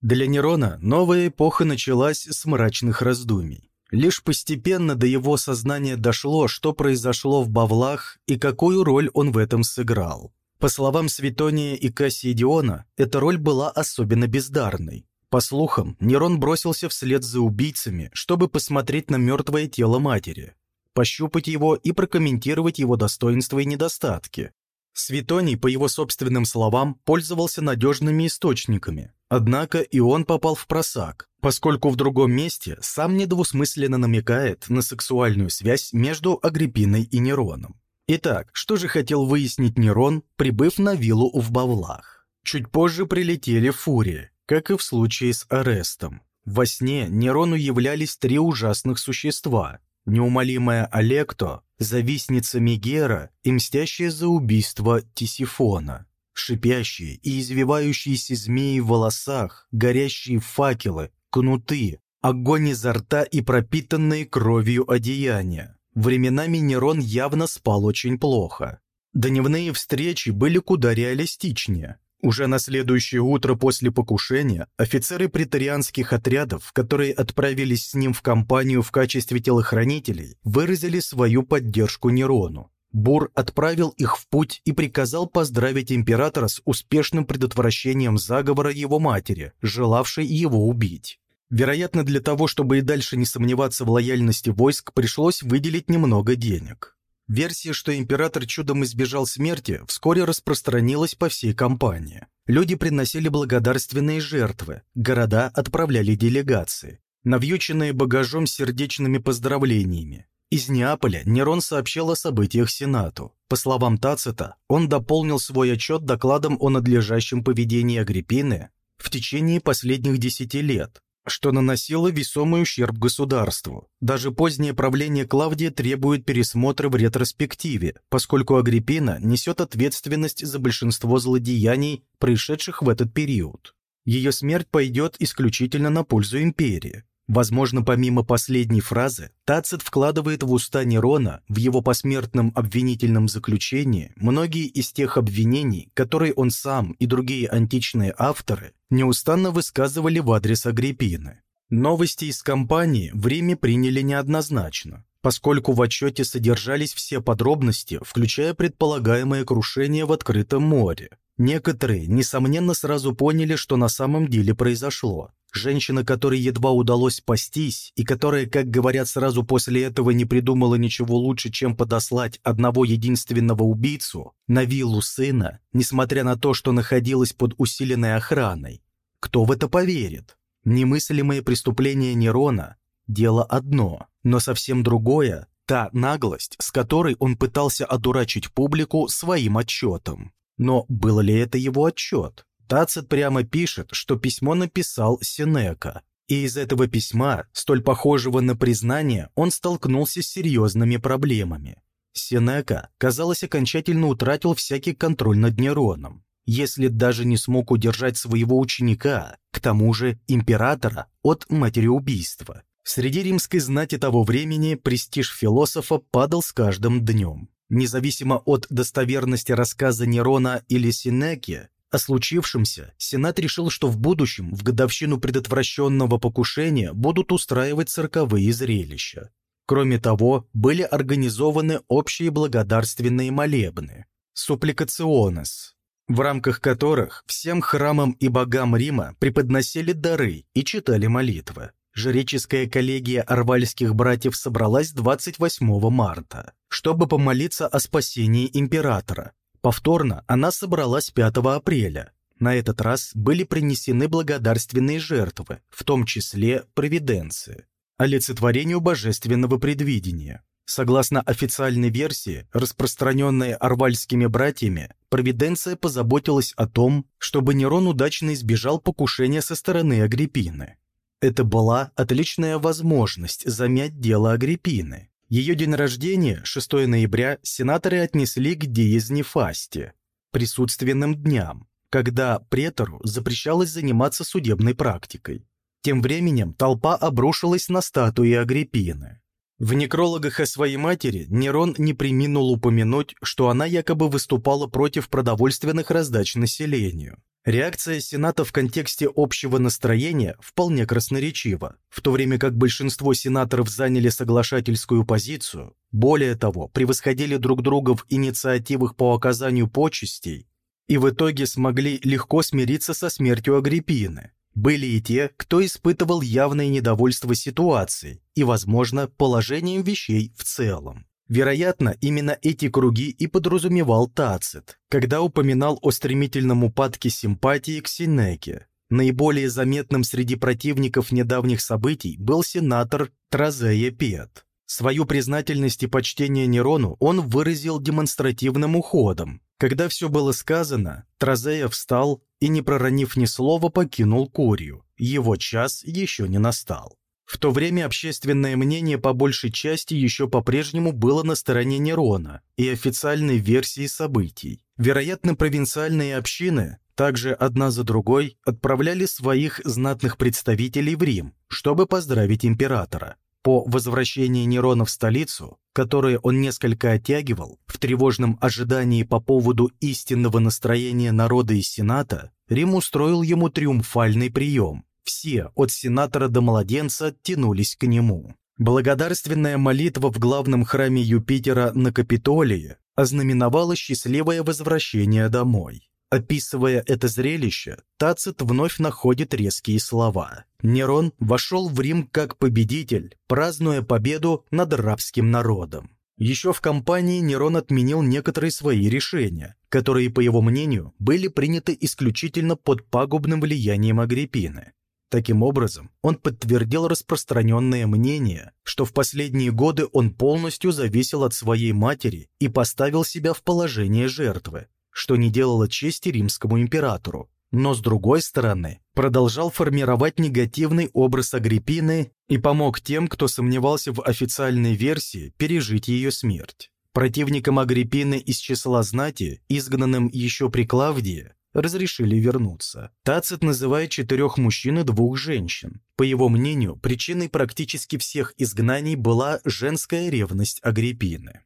Для Нерона новая эпоха началась с мрачных раздумий. Лишь постепенно до его сознания дошло, что произошло в Бавлах и какую роль он в этом сыграл. По словам Светония и Кассиедиона, эта роль была особенно бездарной. По слухам, Нерон бросился вслед за убийцами, чтобы посмотреть на мертвое тело матери, пощупать его и прокомментировать его достоинства и недостатки. Светоний, по его собственным словам, пользовался надежными источниками, однако и он попал в просак, поскольку в другом месте сам недвусмысленно намекает на сексуальную связь между Агриппиной и Нероном. Итак, что же хотел выяснить Нерон, прибыв на виллу в Бавлах? Чуть позже прилетели фурии, как и в случае с арестом. Во сне Нерону являлись три ужасных существа. Неумолимая Олекто, завистница Мегера и мстящая за убийство Тисифона. Шипящие и извивающиеся змеи в волосах, горящие факелы, кнуты, огонь изо рта и пропитанные кровью одеяния. Временами Нерон явно спал очень плохо. Дневные встречи были куда реалистичнее. Уже на следующее утро после покушения офицеры претарианских отрядов, которые отправились с ним в компанию в качестве телохранителей, выразили свою поддержку Нерону. Бур отправил их в путь и приказал поздравить императора с успешным предотвращением заговора его матери, желавшей его убить. Вероятно, для того, чтобы и дальше не сомневаться в лояльности войск, пришлось выделить немного денег. Версия, что император чудом избежал смерти, вскоре распространилась по всей компании. Люди приносили благодарственные жертвы, города отправляли делегации, навьюченные багажом сердечными поздравлениями. Из Неаполя Нерон сообщил о событиях Сенату. По словам Тацита, он дополнил свой отчет докладом о надлежащем поведении Агриппины в течение последних десяти лет, что наносило весомый ущерб государству. Даже позднее правление Клавдия требует пересмотра в ретроспективе, поскольку Агриппина несет ответственность за большинство злодеяний, происшедших в этот период. Ее смерть пойдет исключительно на пользу империи. Возможно, помимо последней фразы, Тацит вкладывает в уста Нерона в его посмертном обвинительном заключении многие из тех обвинений, которые он сам и другие античные авторы неустанно высказывали в адрес Агриппины. Новости из кампании в Риме приняли неоднозначно, поскольку в отчете содержались все подробности, включая предполагаемое крушение в открытом море. Некоторые, несомненно, сразу поняли, что на самом деле произошло. Женщина, которой едва удалось спастись, и которая, как говорят, сразу после этого не придумала ничего лучше, чем подослать одного единственного убийцу на виллу сына, несмотря на то, что находилась под усиленной охраной. Кто в это поверит? Немыслимое преступление Нерона – дело одно, но совсем другое – та наглость, с которой он пытался одурачить публику своим отчетом. Но был ли это его отчет? Тацит прямо пишет, что письмо написал Сенека, и из этого письма, столь похожего на признание, он столкнулся с серьезными проблемами. Сенека, казалось, окончательно утратил всякий контроль над Нероном, если даже не смог удержать своего ученика, к тому же императора, от материубийства. Среди римской знати того времени престиж философа падал с каждым днем. Независимо от достоверности рассказа Нерона или Синеки, о случившемся Сенат решил, что в будущем, в годовщину предотвращенного покушения, будут устраивать цирковые зрелища. Кроме того, были организованы общие благодарственные молебны – суппликационес, в рамках которых всем храмам и богам Рима преподносили дары и читали молитвы. Жреческая коллегия арвальских братьев собралась 28 марта, чтобы помолиться о спасении императора, Повторно она собралась 5 апреля. На этот раз были принесены благодарственные жертвы, в том числе провиденции, олицетворению божественного предвидения. Согласно официальной версии, распространенной арвальскими братьями, Провиденция позаботилась о том, чтобы Нерон удачно избежал покушения со стороны Агриппины. Это была отличная возможность замять дело Агриппины, ее день рождения, 6 ноября, сенаторы отнесли к Диезнефасте, присутственным дням, когда претору запрещалось заниматься судебной практикой. Тем временем толпа обрушилась на статуи Агриппины. В некрологах о своей матери Нерон не приминул упомянуть, что она якобы выступала против продовольственных раздач населению. Реакция Сената в контексте общего настроения вполне красноречива, в то время как большинство сенаторов заняли соглашательскую позицию, более того, превосходили друг друга в инициативах по оказанию почестей и в итоге смогли легко смириться со смертью Агриппины. Были и те, кто испытывал явное недовольство ситуацией и, возможно, положением вещей в целом. Вероятно, именно эти круги и подразумевал Тацит, когда упоминал о стремительном упадке симпатии к Синеке. Наиболее заметным среди противников недавних событий был сенатор Тразея Пет. Свою признательность и почтение Нерону он выразил демонстративным уходом. Когда все было сказано, Тразея встал и, не проронив ни слова, покинул Курию. Его час еще не настал. В то время общественное мнение по большей части еще по-прежнему было на стороне Нерона и официальной версии событий. Вероятно, провинциальные общины также одна за другой отправляли своих знатных представителей в Рим, чтобы поздравить императора. По возвращении Нерона в столицу, которое он несколько оттягивал, в тревожном ожидании по поводу истинного настроения народа и сената, Рим устроил ему триумфальный прием, все, от сенатора до младенца, тянулись к нему. Благодарственная молитва в главном храме Юпитера на Капитолии ознаменовала счастливое возвращение домой. Описывая это зрелище, Тацит вновь находит резкие слова. Нерон вошел в Рим как победитель, празднуя победу над рабским народом. Еще в кампании Нерон отменил некоторые свои решения, которые, по его мнению, были приняты исключительно под пагубным влиянием Агриппины. Таким образом, он подтвердил распространенное мнение, что в последние годы он полностью зависел от своей матери и поставил себя в положение жертвы, что не делало чести римскому императору. но с другой стороны продолжал формировать негативный образ Агриппины и помог тем, кто сомневался в официальной версии, пережить ее смерть. Противникам Агриппины из числа знати, изгнанным еще при Клавдии, разрешили вернуться. Тацит называет четырех мужчин и двух женщин. По его мнению, причиной практически всех изгнаний была женская ревность Агриппины.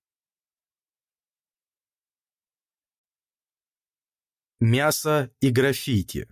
Мясо и граффити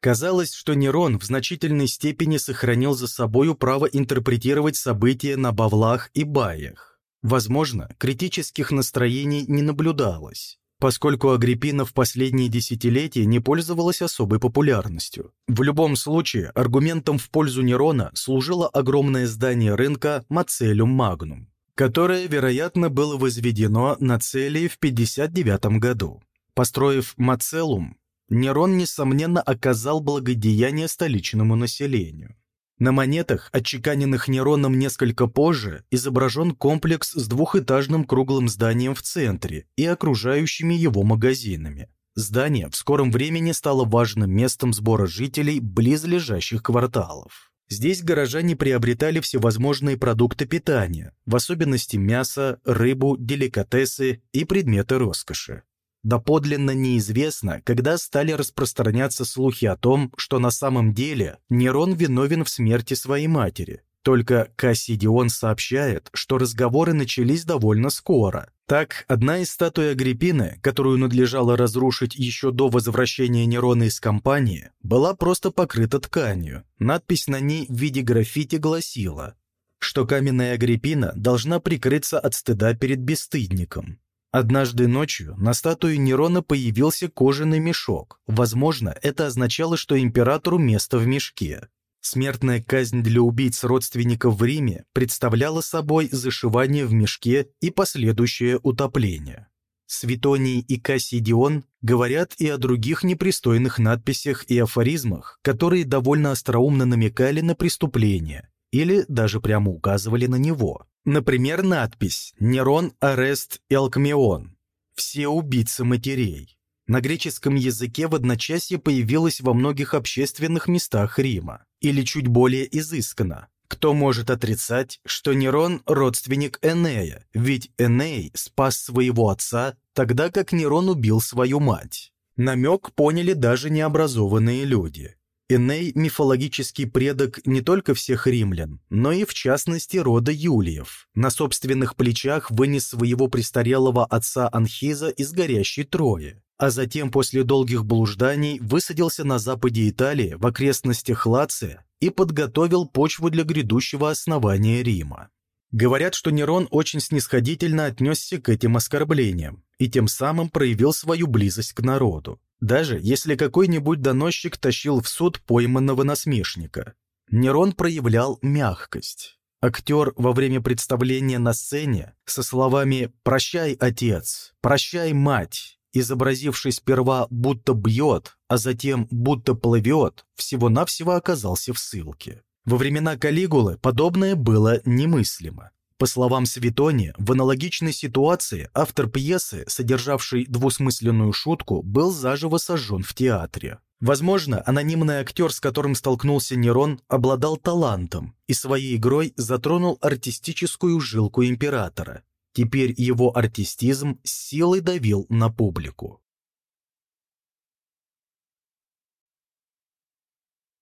Казалось, что Нерон в значительной степени сохранил за собою право интерпретировать события на бавлах и баях. Возможно, критических настроений не наблюдалось, поскольку Агриппина в последние десятилетия не пользовалась особой популярностью. В любом случае, аргументом в пользу Нерона служило огромное здание рынка Мацелюм Магнум которое, вероятно, было возведено на цели в 59 году. Построив Мацелум, Нерон, несомненно, оказал благодеяние столичному населению. На монетах, отчеканенных Нероном несколько позже, изображен комплекс с двухэтажным круглым зданием в центре и окружающими его магазинами. Здание в скором времени стало важным местом сбора жителей близлежащих кварталов. Здесь горожане приобретали всевозможные продукты питания, в особенности мясо, рыбу, деликатесы и предметы роскоши. Доподлинно неизвестно, когда стали распространяться слухи о том, что на самом деле Нерон виновен в смерти своей матери, только Кассидион сообщает, что разговоры начались довольно скоро. Так, одна из статуй Агриппины, которую надлежало разрушить еще до возвращения Нерона из компании, была просто покрыта тканью. Надпись на ней в виде граффити гласила, что каменная Агриппина должна прикрыться от стыда перед бесстыдником. Однажды ночью на статуе Нерона появился кожаный мешок. Возможно, это означало, что императору место в мешке. Смертная казнь для убийц родственников в Риме представляла собой зашивание в мешке и последующее утопление. Светоний и Кассидион говорят и о других непристойных надписях и афоризмах, которые довольно остроумно намекали на преступление или даже прямо указывали на него. Например, надпись «Нерон арест Элкмеон» – «Все убийцы матерей». На греческом языке в одночасье появилась во многих общественных местах Рима или чуть более изысканно. Кто может отрицать, что Нерон – родственник Энея, ведь Эней спас своего отца, тогда как Нерон убил свою мать? Намек поняли даже необразованные люди. Эней – мифологический предок не только всех римлян, но и в частности рода Юлиев. На собственных плечах вынес своего престарелого отца Анхиза из горящей Трои а затем после долгих блужданий высадился на западе Италии в окрестностях Лация и подготовил почву для грядущего основания Рима. Говорят, что Нерон очень снисходительно отнесся к этим оскорблениям и тем самым проявил свою близость к народу, даже если какой-нибудь доносчик тащил в суд пойманного насмешника. Нерон проявлял мягкость. Актер во время представления на сцене со словами «Прощай, отец», «Прощай, мать» изобразивший сперва будто бьет, а затем будто плывет, всего-навсего оказался в ссылке. Во времена Калигулы подобное было немыслимо. По словам Светони, в аналогичной ситуации автор пьесы, содержавший двусмысленную шутку, был заживо сожжен в театре. Возможно, анонимный актер, с которым столкнулся Нерон, обладал талантом и своей игрой затронул артистическую жилку императора, Теперь его артистизм силой давил на публику.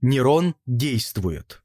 Нерон действует.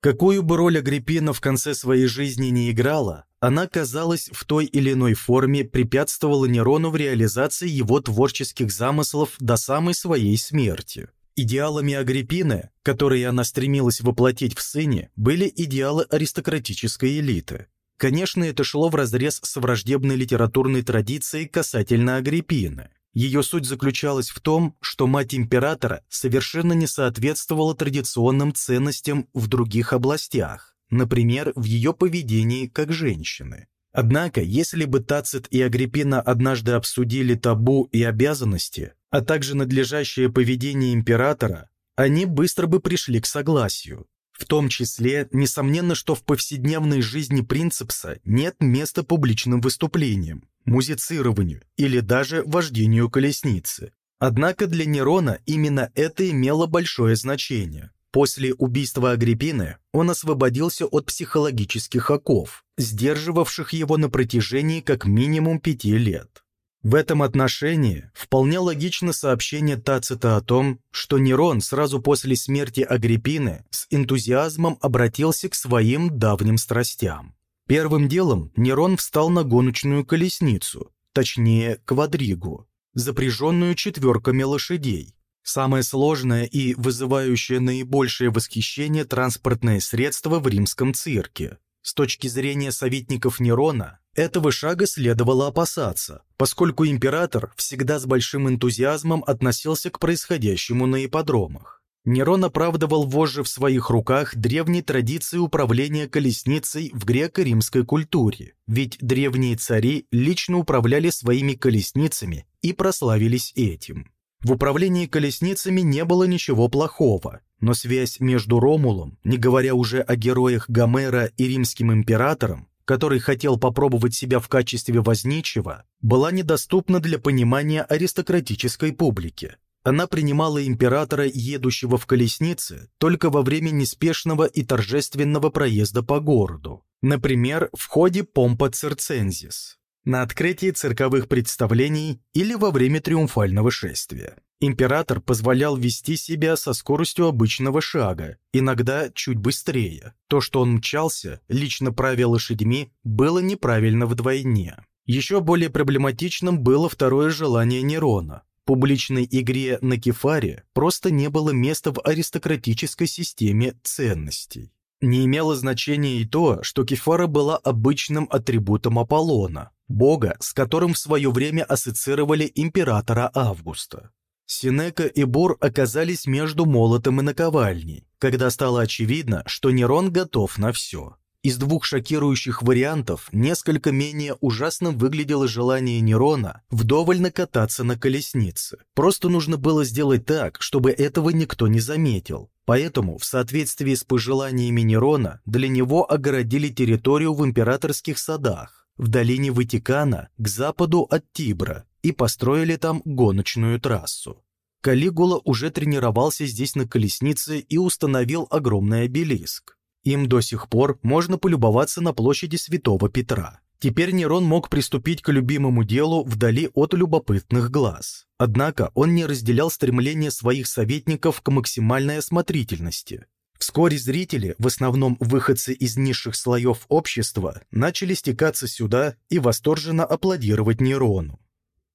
Какую бы роль Агриппина в конце своей жизни не играла, она, казалось, в той или иной форме препятствовала Нерону в реализации его творческих замыслов до самой своей смерти. Идеалами Агриппины, которые она стремилась воплотить в сыне, были идеалы аристократической элиты. Конечно, это шло вразрез с враждебной литературной традицией касательно Агриппины. Ее суть заключалась в том, что мать императора совершенно не соответствовала традиционным ценностям в других областях, например, в ее поведении как женщины. Однако, если бы Тацит и Агриппина однажды обсудили табу и обязанности, а также надлежащее поведение императора, они быстро бы пришли к согласию. В том числе, несомненно, что в повседневной жизни Принцепса нет места публичным выступлениям. Музицированию или даже вождению колесницы. Однако для Нерона именно это имело большое значение. После убийства Агриппины он освободился от психологических оков, сдерживавших его на протяжении как минимум пяти лет. В этом отношении вполне логично сообщение Тацита о том, что Нерон сразу после смерти Агриппины с энтузиазмом обратился к своим давним страстям. Первым делом Нерон встал на гоночную колесницу, точнее квадригу, запряженную четверками лошадей. Самое сложное и вызывающее наибольшее восхищение транспортное средство в римском цирке. С точки зрения советников Нерона, этого шага следовало опасаться, поскольку император всегда с большим энтузиазмом относился к происходящему на ипподромах. Нерон оправдывал вожжи в своих руках древней традиции управления колесницей в греко-римской культуре, ведь древние цари лично управляли своими колесницами и прославились этим. В управлении колесницами не было ничего плохого, но связь между Ромулом, не говоря уже о героях Гомера и римским императором, который хотел попробовать себя в качестве возничего, была недоступна для понимания аристократической публики. Она принимала императора, едущего в колеснице, только во время неспешного и торжественного проезда по городу. Например, в ходе помпа цирцензис, на открытии цирковых представлений или во время триумфального шествия. Император позволял вести себя со скоростью обычного шага, иногда чуть быстрее. То, что он мчался, лично правя лошадьми, было неправильно вдвойне. Еще более проблематичным было второе желание Нерона публичной игре на кефаре просто не было места в аристократической системе ценностей. Не имело значения и то, что кефара была обычным атрибутом Аполлона, бога, с которым в свое время ассоциировали императора Августа. Синека и Бур оказались между молотом и наковальней, когда стало очевидно, что Нерон готов на все. Из двух шокирующих вариантов несколько менее ужасным выглядело желание Нерона вдоволь накататься на колеснице. Просто нужно было сделать так, чтобы этого никто не заметил. Поэтому, в соответствии с пожеланиями Нерона, для него огородили территорию в императорских садах, в долине Ватикана, к западу от Тибра, и построили там гоночную трассу. Калигула уже тренировался здесь на колеснице и установил огромный обелиск. Им до сих пор можно полюбоваться на площади Святого Петра. Теперь Нерон мог приступить к любимому делу вдали от любопытных глаз. Однако он не разделял стремление своих советников к максимальной осмотрительности. Вскоре зрители, в основном выходцы из низших слоев общества, начали стекаться сюда и восторженно аплодировать Нерону.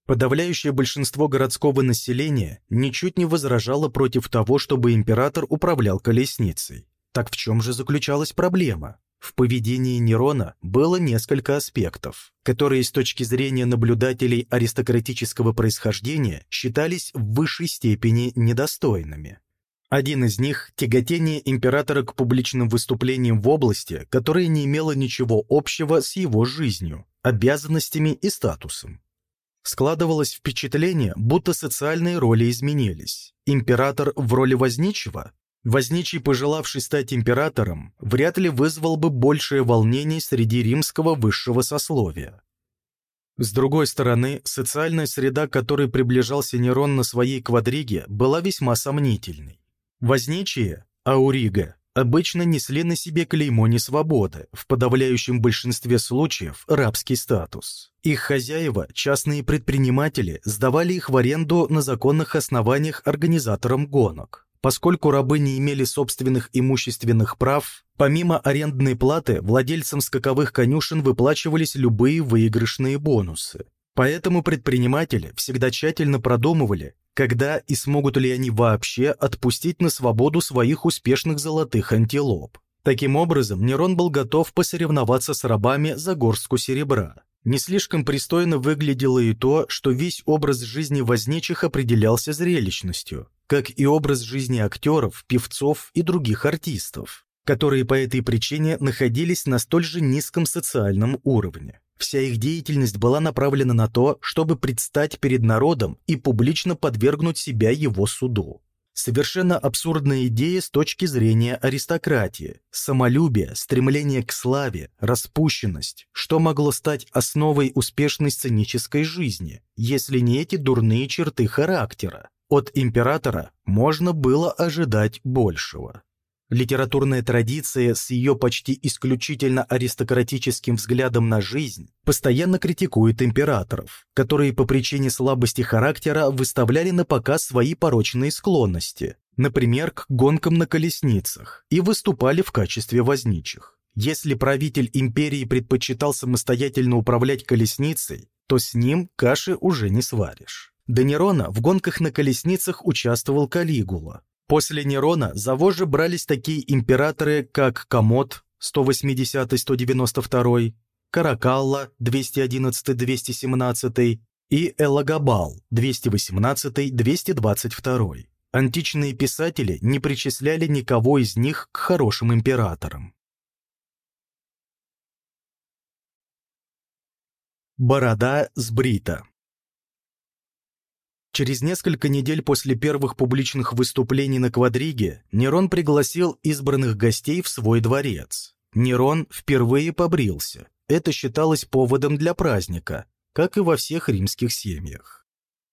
Подавляющее большинство городского населения ничуть не возражало против того, чтобы император управлял колесницей. Так в чем же заключалась проблема? В поведении Нерона было несколько аспектов, которые с точки зрения наблюдателей аристократического происхождения считались в высшей степени недостойными. Один из них – тяготение императора к публичным выступлениям в области, которое не имело ничего общего с его жизнью, обязанностями и статусом. Складывалось впечатление, будто социальные роли изменились. Император в роли возничего Возничий, пожелавший стать императором, вряд ли вызвал бы большее волнение среди римского высшего сословия. С другой стороны, социальная среда, к которой приближался Нерон на своей квадриге, была весьма сомнительной. Возничие, аурига, обычно несли на себе клеймо несвободы, в подавляющем большинстве случаев рабский статус. Их хозяева, частные предприниматели, сдавали их в аренду на законных основаниях организаторам гонок. Поскольку рабы не имели собственных имущественных прав, помимо арендной платы владельцам скаковых конюшен выплачивались любые выигрышные бонусы. Поэтому предприниматели всегда тщательно продумывали, когда и смогут ли они вообще отпустить на свободу своих успешных золотых антилоп. Таким образом, Нерон был готов посоревноваться с рабами за горстку серебра. Не слишком пристойно выглядело и то, что весь образ жизни возничих определялся зрелищностью, как и образ жизни актеров, певцов и других артистов, которые по этой причине находились на столь же низком социальном уровне. Вся их деятельность была направлена на то, чтобы предстать перед народом и публично подвергнуть себя его суду. Совершенно абсурдная идея с точки зрения аристократии. Самолюбие, стремление к славе, распущенность. Что могло стать основой успешной сценической жизни, если не эти дурные черты характера? От императора можно было ожидать большего. Литературная традиция с ее почти исключительно аристократическим взглядом на жизнь постоянно критикует императоров, которые по причине слабости характера выставляли на показ свои порочные склонности, например, к гонкам на колесницах, и выступали в качестве возничих. Если правитель империи предпочитал самостоятельно управлять колесницей, то с ним каши уже не сваришь. До Нерона в гонках на колесницах участвовал Калигула, После Нерона за вожжи брались такие императоры, как Комод 180-192, Каракалла 211-217 и Элагабал 218-222. Античные писатели не причисляли никого из них к хорошим императорам. Борода сбрита Через несколько недель после первых публичных выступлений на квадриге Нерон пригласил избранных гостей в свой дворец. Нерон впервые побрился. Это считалось поводом для праздника, как и во всех римских семьях.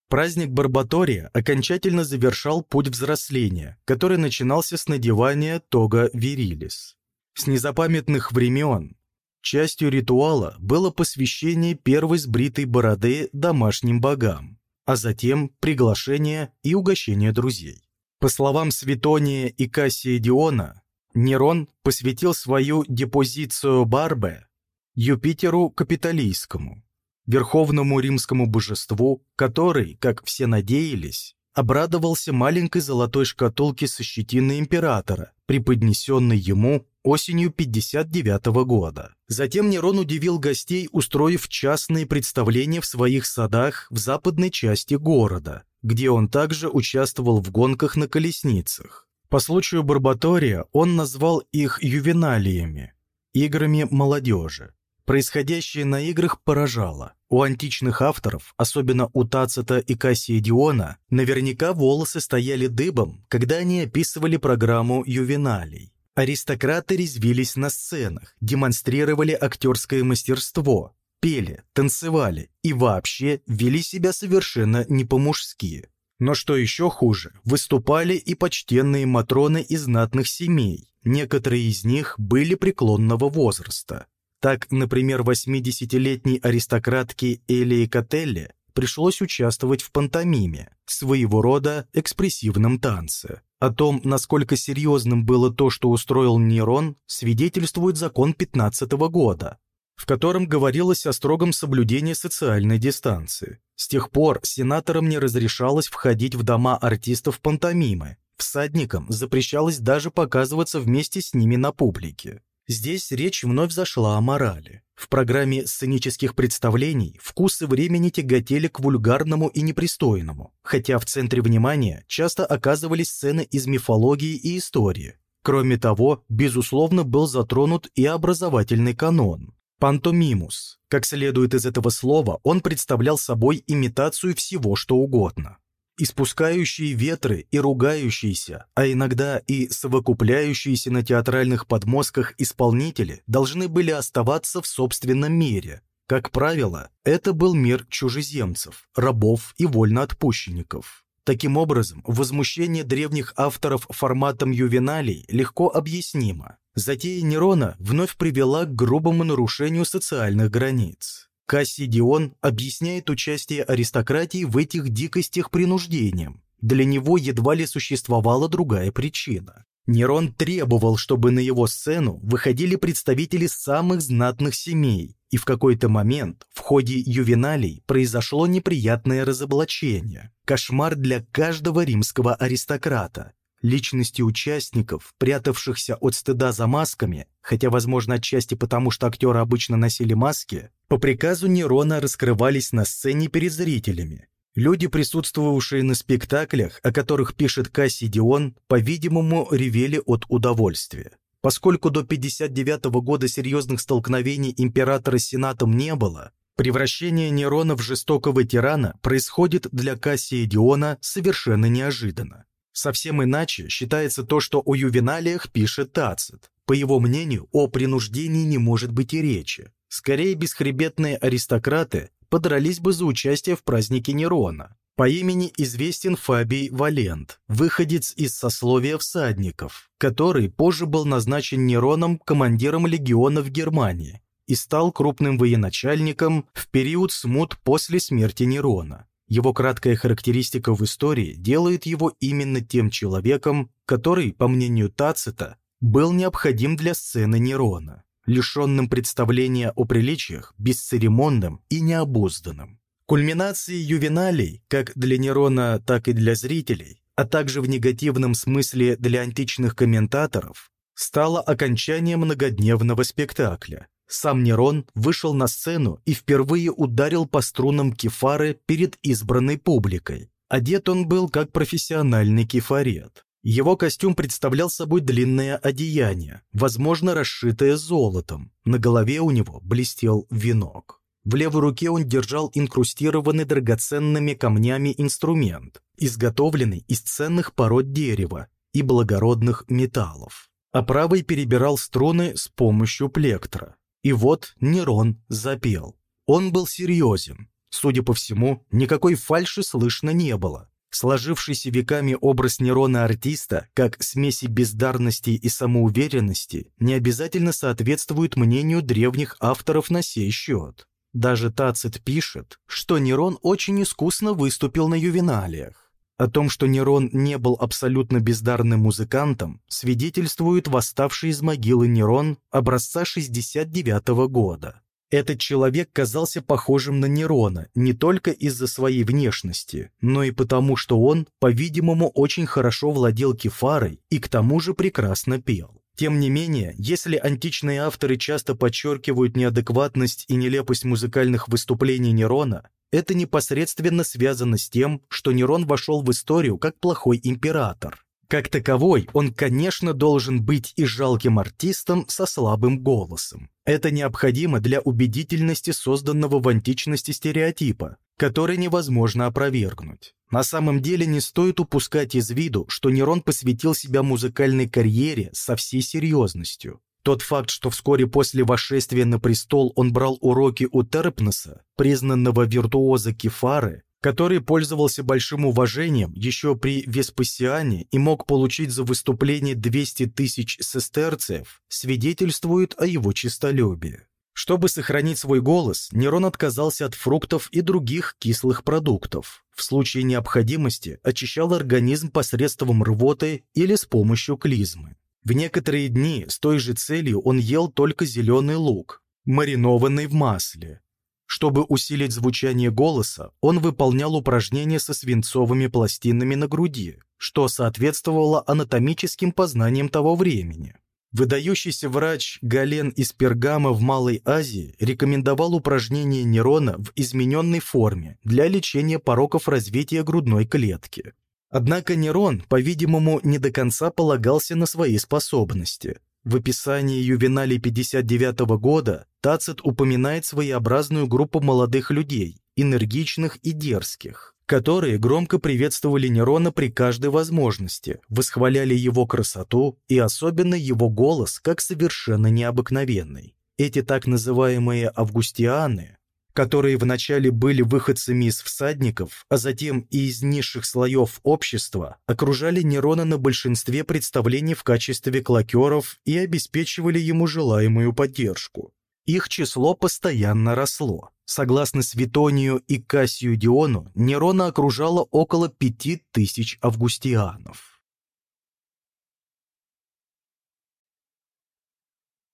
Праздник Барбатория окончательно завершал путь взросления, который начинался с надевания тога вирилис. С незапамятных времен частью ритуала было посвящение первой сбритой бороды домашним богам а затем приглашение и угощение друзей. По словам Светония и Кассия Диона, Нерон посвятил свою депозицию Барбе Юпитеру Капитолийскому, верховному римскому божеству, который, как все надеялись, обрадовался маленькой золотой шкатулке со щетиной императора, преподнесенной ему осенью 59 -го года. Затем Нерон удивил гостей, устроив частные представления в своих садах в западной части города, где он также участвовал в гонках на колесницах. По случаю Барбатория он назвал их ювеналиями, играми молодежи. Происходящее на играх поражало. У античных авторов, особенно у Тацита и Кассия Диона, наверняка волосы стояли дыбом, когда они описывали программу ювеналий. Аристократы резвились на сценах, демонстрировали актерское мастерство, пели, танцевали и вообще вели себя совершенно не по-мужски. Но что еще хуже, выступали и почтенные матроны из знатных семей, некоторые из них были преклонного возраста. Так, например, 80-летней аристократке Элии Котелле пришлось участвовать в пантомиме, своего рода экспрессивном танце. О том, насколько серьезным было то, что устроил Нерон, свидетельствует закон 15 года, в котором говорилось о строгом соблюдении социальной дистанции. С тех пор сенаторам не разрешалось входить в дома артистов пантомимы, всадникам запрещалось даже показываться вместе с ними на публике. Здесь речь вновь зашла о морали. В программе сценических представлений вкусы времени тяготели к вульгарному и непристойному, хотя в центре внимания часто оказывались сцены из мифологии и истории. Кроме того, безусловно, был затронут и образовательный канон. Пантомимус. Как следует из этого слова, он представлял собой имитацию всего, что угодно испускающие ветры и ругающиеся, а иногда и совокупляющиеся на театральных подмостках исполнители должны были оставаться в собственном мире. Как правило, это был мир чужеземцев, рабов и вольноотпущенников. Таким образом, возмущение древних авторов форматом ювеналей легко объяснимо. Затея Нерона вновь привела к грубому нарушению социальных границ. Кассидион объясняет участие аристократии в этих дикостях принуждением. Для него едва ли существовала другая причина. Нерон требовал, чтобы на его сцену выходили представители самых знатных семей, и в какой-то момент в ходе ювеналей произошло неприятное разоблачение, кошмар для каждого римского аристократа. Личности участников, прятавшихся от стыда за масками, хотя, возможно, отчасти потому, что актеры обычно носили маски, по приказу Нерона раскрывались на сцене перед зрителями. Люди, присутствовавшие на спектаклях, о которых пишет Кассидион, по-видимому, ревели от удовольствия. Поскольку до 59 -го года серьезных столкновений императора с сенатом не было, превращение Нерона в жестокого тирана происходит для Кассия Диона совершенно неожиданно. Совсем иначе считается то, что о ювеналиях пишет Тацит. По его мнению, о принуждении не может быть и речи. Скорее, бесхребетные аристократы подрались бы за участие в празднике Нерона. По имени известен Фабий Валент, выходец из сословия всадников, который позже был назначен Нероном командиром легиона в Германии и стал крупным военачальником в период смут после смерти Нерона. Его краткая характеристика в истории делает его именно тем человеком, который, по мнению Тацита, был необходим для сцены Нерона, лишенным представления о приличиях, бесцеремонным и необузданным. Кульминацией ювеналей, как для Нерона, так и для зрителей, а также в негативном смысле для античных комментаторов, стало окончание многодневного спектакля, сам Нерон вышел на сцену и впервые ударил по струнам кефары перед избранной публикой. Одет он был как профессиональный кефарет. Его костюм представлял собой длинное одеяние, возможно, расшитое золотом. На голове у него блестел венок. В левой руке он держал инкрустированный драгоценными камнями инструмент, изготовленный из ценных пород дерева и благородных металлов. А правой перебирал струны с помощью плектра. И вот Нерон запел. Он был серьезен. Судя по всему, никакой фальши слышно не было. Сложившийся веками образ Нерона-артиста, как смеси бездарности и самоуверенности, не обязательно соответствует мнению древних авторов на сей счет. Даже Тацит пишет, что Нерон очень искусно выступил на ювеналиях. О том, что Нерон не был абсолютно бездарным музыкантом, свидетельствует восставший из могилы Нерон образца 69 -го года. Этот человек казался похожим на Нерона не только из-за своей внешности, но и потому, что он, по-видимому, очень хорошо владел кефарой и к тому же прекрасно пел. Тем не менее, если античные авторы часто подчеркивают неадекватность и нелепость музыкальных выступлений Нерона, это непосредственно связано с тем, что Нерон вошел в историю как плохой император. Как таковой, он, конечно, должен быть и жалким артистом со слабым голосом. Это необходимо для убедительности созданного в античности стереотипа, который невозможно опровергнуть. На самом деле не стоит упускать из виду, что Нерон посвятил себя музыкальной карьере со всей серьезностью. Тот факт, что вскоре после восшествия на престол он брал уроки у Терпнеса, признанного виртуоза Кефары, который пользовался большим уважением еще при Веспасиане и мог получить за выступление 200 тысяч сестерцев, свидетельствует о его честолюбии. Чтобы сохранить свой голос, Нерон отказался от фруктов и других кислых продуктов. В случае необходимости очищал организм посредством рвоты или с помощью клизмы. В некоторые дни с той же целью он ел только зеленый лук, маринованный в масле. Чтобы усилить звучание голоса, он выполнял упражнения со свинцовыми пластинами на груди, что соответствовало анатомическим познаниям того времени. Выдающийся врач Гален из Пергама в Малой Азии рекомендовал упражнения Нерона в измененной форме для лечения пороков развития грудной клетки. Однако Нерон, по-видимому, не до конца полагался на свои способности. В описании Ювеналий 59 года Тацит упоминает своеобразную группу молодых людей, энергичных и дерзких, которые громко приветствовали Нерона при каждой возможности, восхваляли его красоту и особенно его голос как совершенно необыкновенный. Эти так называемые «августианы» которые вначале были выходцами из всадников, а затем и из низших слоев общества, окружали Нерона на большинстве представлений в качестве клокеров и обеспечивали ему желаемую поддержку. Их число постоянно росло. Согласно Светонию и Кассию Диону, Нерона окружало около пяти тысяч августианов.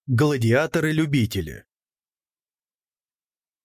Гладиаторы-любители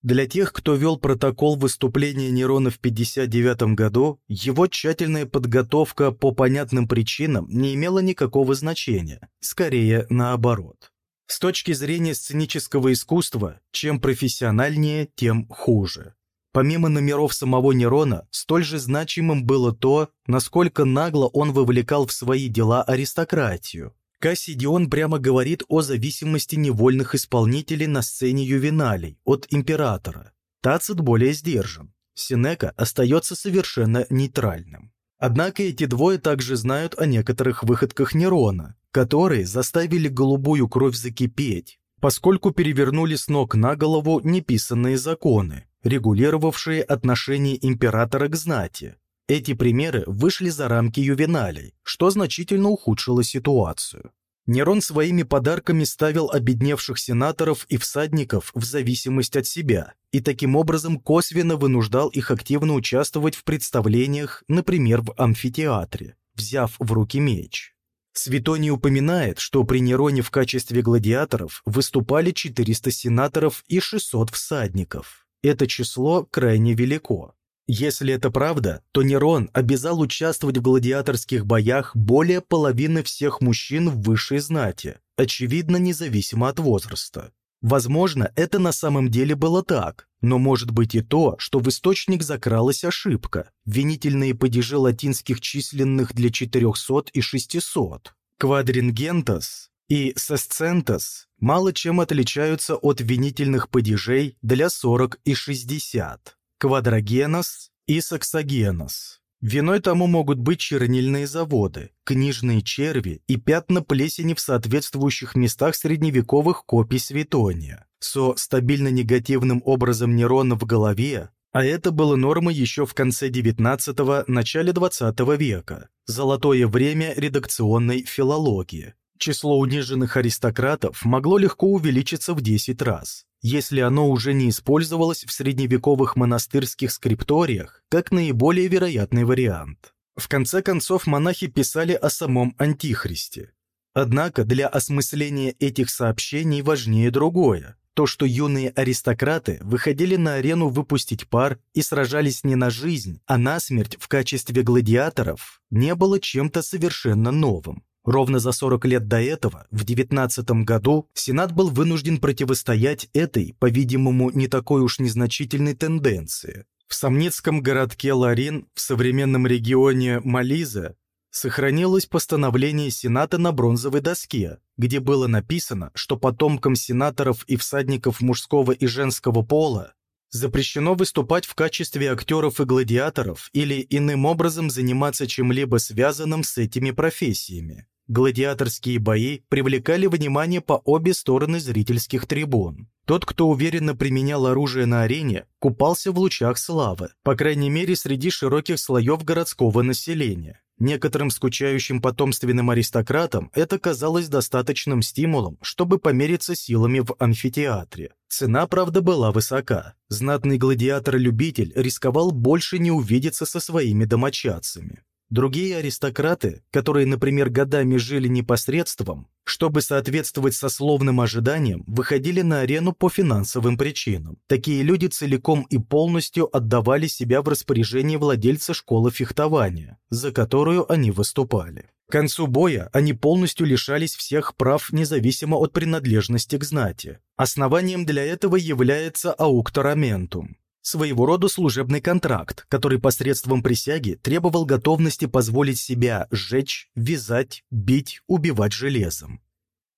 для тех, кто вел протокол выступления Нерона в 59 году, его тщательная подготовка по понятным причинам не имела никакого значения, скорее наоборот. С точки зрения сценического искусства, чем профессиональнее, тем хуже. Помимо номеров самого Нерона, столь же значимым было то, насколько нагло он вовлекал в свои дела аристократию, Кассидион прямо говорит о зависимости невольных исполнителей на сцене ювеналей от императора. Тацит более сдержан. Синека остается совершенно нейтральным. Однако эти двое также знают о некоторых выходках Нерона, которые заставили голубую кровь закипеть, поскольку перевернули с ног на голову неписанные законы, регулировавшие отношение императора к знати. Эти примеры вышли за рамки ювеналей, что значительно ухудшило ситуацию. Нерон своими подарками ставил обедневших сенаторов и всадников в зависимость от себя и таким образом косвенно вынуждал их активно участвовать в представлениях, например, в амфитеатре, взяв в руки меч. Светоний упоминает, что при Нероне в качестве гладиаторов выступали 400 сенаторов и 600 всадников. Это число крайне велико. Если это правда, то Нерон обязал участвовать в гладиаторских боях более половины всех мужчин в высшей знати, очевидно, независимо от возраста. Возможно, это на самом деле было так, но может быть и то, что в источник закралась ошибка. Винительные падежи латинских численных для 400 и 600. Квадрингентас и сесцентас мало чем отличаются от винительных падежей для 40 и 60. Квадрогенос и саксогенос. Виной тому могут быть чернильные заводы, книжные черви и пятна плесени в соответствующих местах средневековых копий Светония. Со стабильно негативным образом нейрона в голове, а это было нормой еще в конце XIX – начале XX века, золотое время редакционной филологии. Число униженных аристократов могло легко увеличиться в 10 раз если оно уже не использовалось в средневековых монастырских скрипториях как наиболее вероятный вариант. В конце концов, монахи писали о самом Антихристе. Однако для осмысления этих сообщений важнее другое. То, что юные аристократы выходили на арену выпустить пар и сражались не на жизнь, а на смерть в качестве гладиаторов, не было чем-то совершенно новым. Ровно за 40 лет до этого, в 19 году, Сенат был вынужден противостоять этой, по-видимому, не такой уж незначительной тенденции. В сомницком городке Ларин, в современном регионе Мализа, сохранилось постановление Сената на бронзовой доске, где было написано, что потомкам сенаторов и всадников мужского и женского пола запрещено выступать в качестве актеров и гладиаторов или иным образом заниматься чем-либо связанным с этими профессиями. Гладиаторские бои привлекали внимание по обе стороны зрительских трибун. Тот, кто уверенно применял оружие на арене, купался в лучах славы, по крайней мере среди широких слоев городского населения. Некоторым скучающим потомственным аристократам это казалось достаточным стимулом, чтобы помериться силами в амфитеатре. Цена, правда, была высока. Знатный гладиатор-любитель рисковал больше не увидеться со своими домочадцами. Другие аристократы, которые, например, годами жили непосредством, чтобы соответствовать сословным ожиданиям, выходили на арену по финансовым причинам. Такие люди целиком и полностью отдавали себя в распоряжение владельца школы фехтования, за которую они выступали. К концу боя они полностью лишались всех прав независимо от принадлежности к знати. Основанием для этого является ауктораментум, Своего рода служебный контракт, который посредством присяги требовал готовности позволить себя сжечь, вязать, бить, убивать железом.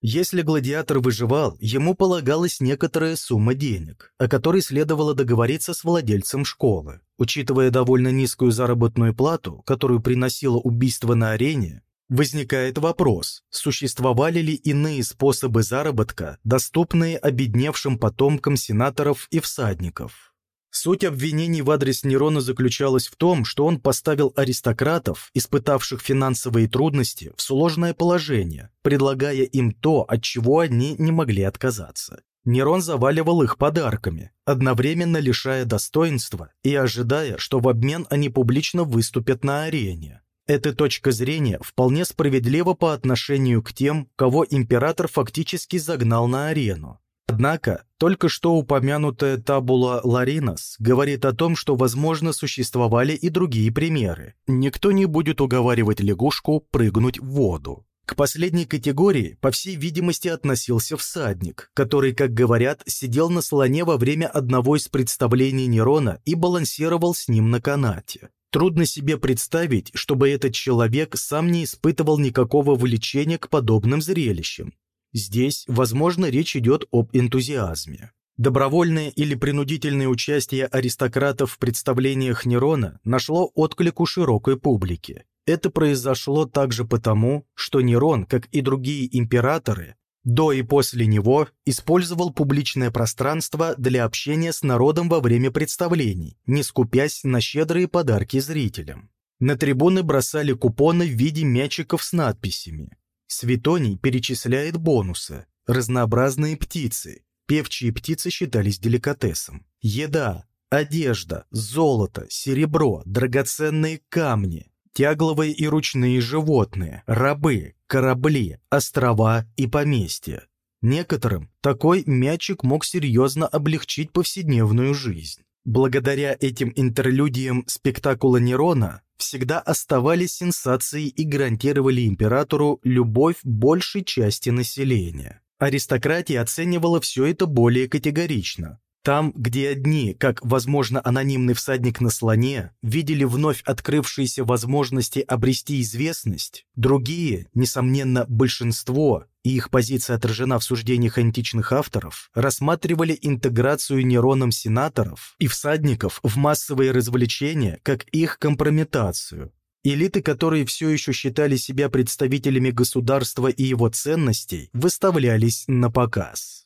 Если гладиатор выживал, ему полагалась некоторая сумма денег, о которой следовало договориться с владельцем школы. Учитывая довольно низкую заработную плату, которую приносило убийство на арене, возникает вопрос, существовали ли иные способы заработка, доступные обедневшим потомкам сенаторов и всадников. Суть обвинений в адрес Нерона заключалась в том, что он поставил аристократов, испытавших финансовые трудности, в сложное положение, предлагая им то, от чего они не могли отказаться. Нерон заваливал их подарками, одновременно лишая достоинства и ожидая, что в обмен они публично выступят на арене. Эта точка зрения вполне справедлива по отношению к тем, кого император фактически загнал на арену. Однако, только что упомянутая табула Ларинос говорит о том, что, возможно, существовали и другие примеры. Никто не будет уговаривать лягушку прыгнуть в воду. К последней категории, по всей видимости, относился всадник, который, как говорят, сидел на слоне во время одного из представлений Нерона и балансировал с ним на канате. Трудно себе представить, чтобы этот человек сам не испытывал никакого влечения к подобным зрелищам, Здесь, возможно, речь идет об энтузиазме. Добровольное или принудительное участие аристократов в представлениях Нерона нашло отклик у широкой публики. Это произошло также потому, что Нерон, как и другие императоры, до и после него использовал публичное пространство для общения с народом во время представлений, не скупясь на щедрые подарки зрителям. На трибуны бросали купоны в виде мячиков с надписями. Светоний перечисляет бонусы, разнообразные птицы, Певчие птицы считались деликатесом. Еда, одежда, золото, серебро, драгоценные камни, тягловые и ручные животные, рабы, корабли, острова и поместья. Некоторым такой мячик мог серьезно облегчить повседневную жизнь. Благодаря этим интерлюдиям спектакула Нерона всегда оставались сенсацией и гарантировали императору любовь большей части населения. Аристократия оценивала все это более категорично. Там, где одни, как, возможно, анонимный всадник на слоне, видели вновь открывшиеся возможности обрести известность, другие, несомненно, большинство, и их позиция отражена в суждениях античных авторов, рассматривали интеграцию нейроном сенаторов и всадников в массовые развлечения как их компрометацию, Элиты, которые все еще считали себя представителями государства и его ценностей, выставлялись на показ.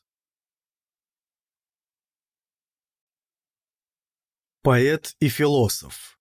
Поэт и философ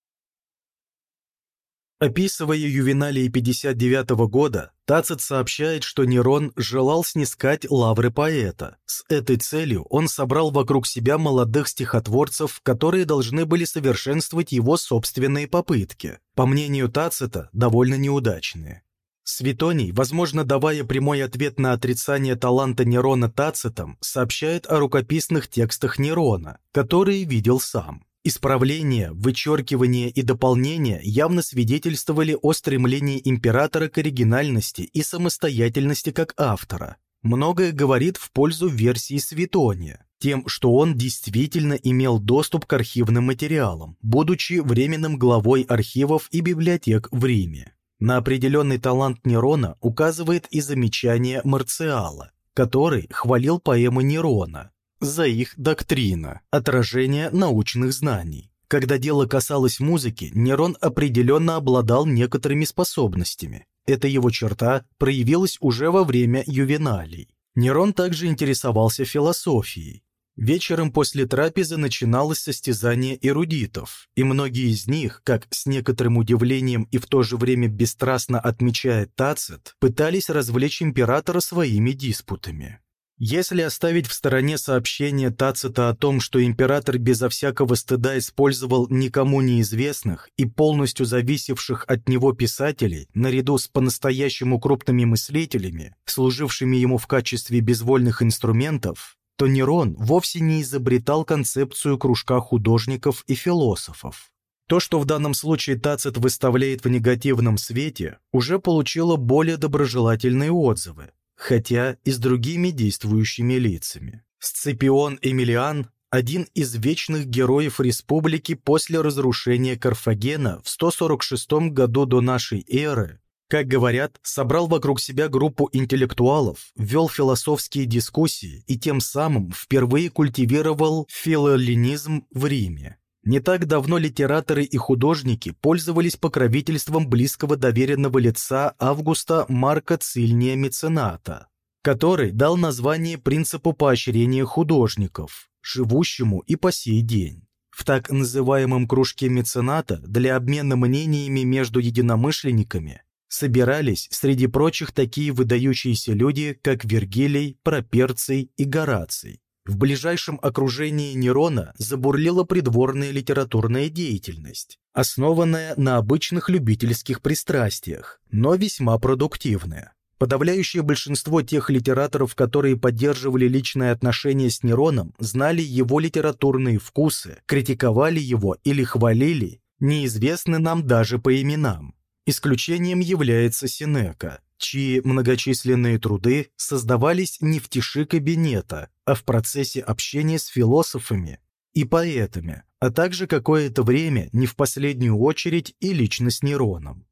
Описывая Ювеналии 59 года, Тацит сообщает, что Нерон желал снискать лавры поэта. С этой целью он собрал вокруг себя молодых стихотворцев, которые должны были совершенствовать его собственные попытки. По мнению Тацита, довольно неудачные. Светоний, возможно, давая прямой ответ на отрицание таланта Нерона Тацитом, сообщает о рукописных текстах Нерона, которые видел сам. Исправление, вычеркивание и дополнение явно свидетельствовали о стремлении императора к оригинальности и самостоятельности как автора. Многое говорит в пользу версии Светония, тем, что он действительно имел доступ к архивным материалам, будучи временным главой архивов и библиотек в Риме. На определенный талант Нерона указывает и замечание Марциала, который хвалил поэмы Нерона, за их доктрина, отражение научных знаний. Когда дело касалось музыки, Нерон определенно обладал некоторыми способностями. Эта его черта проявилась уже во время ювеналий. Нерон также интересовался философией. Вечером после трапезы начиналось состязание эрудитов, и многие из них, как с некоторым удивлением и в то же время бесстрастно отмечает Тацит, пытались развлечь императора своими диспутами. Если оставить в стороне сообщение Тацита о том, что император безо всякого стыда использовал никому неизвестных и полностью зависевших от него писателей, наряду с по-настоящему крупными мыслителями, служившими ему в качестве безвольных инструментов, то Нерон вовсе не изобретал концепцию кружка художников и философов. То, что в данном случае Тацит выставляет в негативном свете, уже получило более доброжелательные отзывы, хотя и с другими действующими лицами. Сципион Эмилиан – один из вечных героев республики после разрушения Карфагена в 146 году до нашей эры, как говорят, собрал вокруг себя группу интеллектуалов, вел философские дискуссии и тем самым впервые культивировал филолинизм в Риме. Не так давно литераторы и художники пользовались покровительством близкого доверенного лица Августа Марка Цильния Мецената, который дал название принципу поощрения художников, живущему и по сей день. В так называемом кружке мецената для обмена мнениями между единомышленниками собирались среди прочих такие выдающиеся люди, как Вергилий, Проперций и Гораций. В ближайшем окружении Нерона забурлила придворная литературная деятельность, основанная на обычных любительских пристрастиях, но весьма продуктивная. Подавляющее большинство тех литераторов, которые поддерживали личные отношения с Нероном, знали его литературные вкусы, критиковали его или хвалили, неизвестны нам даже по именам. Исключением является Синека, чьи многочисленные труды создавались не в тиши кабинета, а в процессе общения с философами и поэтами, а также какое-то время, не в последнюю очередь, и лично с Нероном.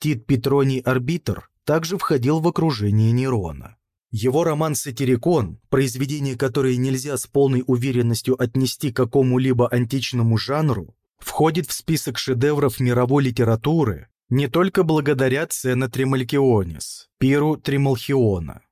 Тит Петроний Арбитр также входил в окружение Нерона. Его роман «Сатирикон», произведение, которое нельзя с полной уверенностью отнести к какому-либо античному жанру, входит в список шедевров мировой литературы не только благодаря Цена Тремалькионис, пиру Тремалхиона.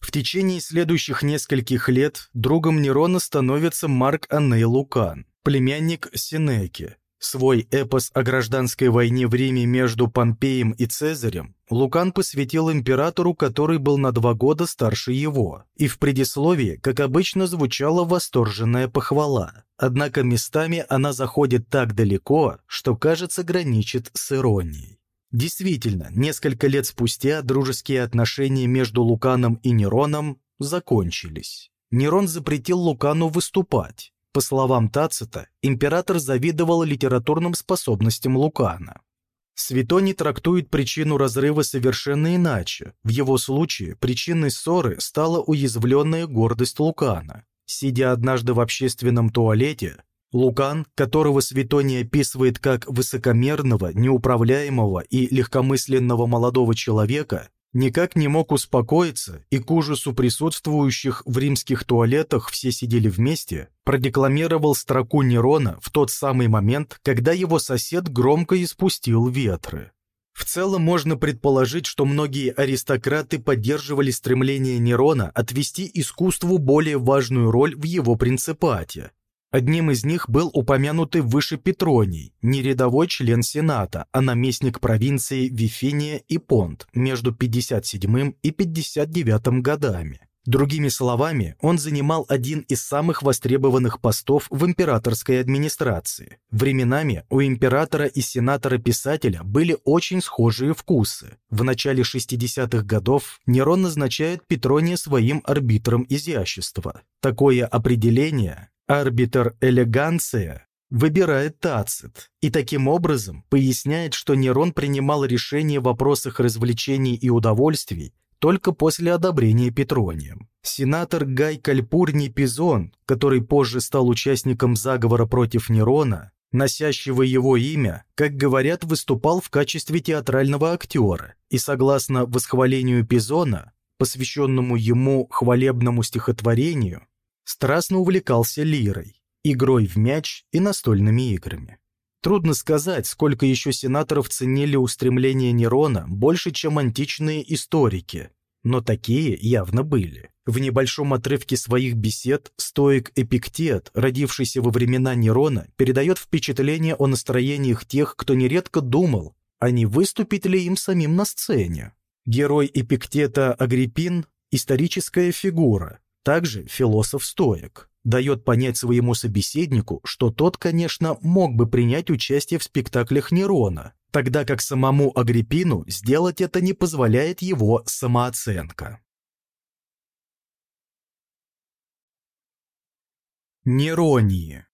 В течение следующих нескольких лет другом Нерона становится Марк Анней Лукан, племянник Синеки, Свой эпос о гражданской войне в Риме между Помпеем и Цезарем Лукан посвятил императору, который был на два года старше его, и в предисловии, как обычно, звучала восторженная похвала. Однако местами она заходит так далеко, что, кажется, граничит с иронией. Действительно, несколько лет спустя дружеские отношения между Луканом и Нероном закончились. Нерон запретил Лукану выступать, по словам Тацита, император завидовал литературным способностям Лукана. Светоний трактует причину разрыва совершенно иначе. В его случае причиной ссоры стала уязвленная гордость Лукана. Сидя однажды в общественном туалете, Лукан, которого Светоний описывает как высокомерного, неуправляемого и легкомысленного молодого человека, никак не мог успокоиться, и к ужасу присутствующих в римских туалетах все сидели вместе, продекламировал строку Нерона в тот самый момент, когда его сосед громко испустил ветры. В целом можно предположить, что многие аристократы поддерживали стремление Нерона отвести искусству более важную роль в его принципате, Одним из них был упомянутый выше Петроний, не рядовой член Сената, а наместник провинции Вифиния и Понт между 57 и 59 годами. Другими словами, он занимал один из самых востребованных постов в императорской администрации. Временами у императора и сенатора-писателя были очень схожие вкусы. В начале 60-х годов Нерон назначает Петрония своим арбитром изящества. Такое определение Арбитр элеганция выбирает Тацит и таким образом поясняет, что Нерон принимал решение в вопросах развлечений и удовольствий только после одобрения Петронием. Сенатор Гай Кальпурний Пизон, который позже стал участником заговора против Нерона, носящего его имя, как говорят, выступал в качестве театрального актера, и согласно восхвалению Пизона, посвященному ему хвалебному стихотворению, страстно увлекался лирой, игрой в мяч и настольными играми. Трудно сказать, сколько еще сенаторов ценили устремления Нерона больше, чем античные историки, но такие явно были. В небольшом отрывке своих бесед стоик Эпиктет, родившийся во времена Нерона, передает впечатление о настроениях тех, кто нередко думал, а не выступить ли им самим на сцене. Герой Эпиктета Агриппин – историческая фигура, также философ-стоик дает понять своему собеседнику, что тот, конечно, мог бы принять участие в спектаклях Нерона, тогда как самому Агриппину сделать это не позволяет его самооценка. Неронии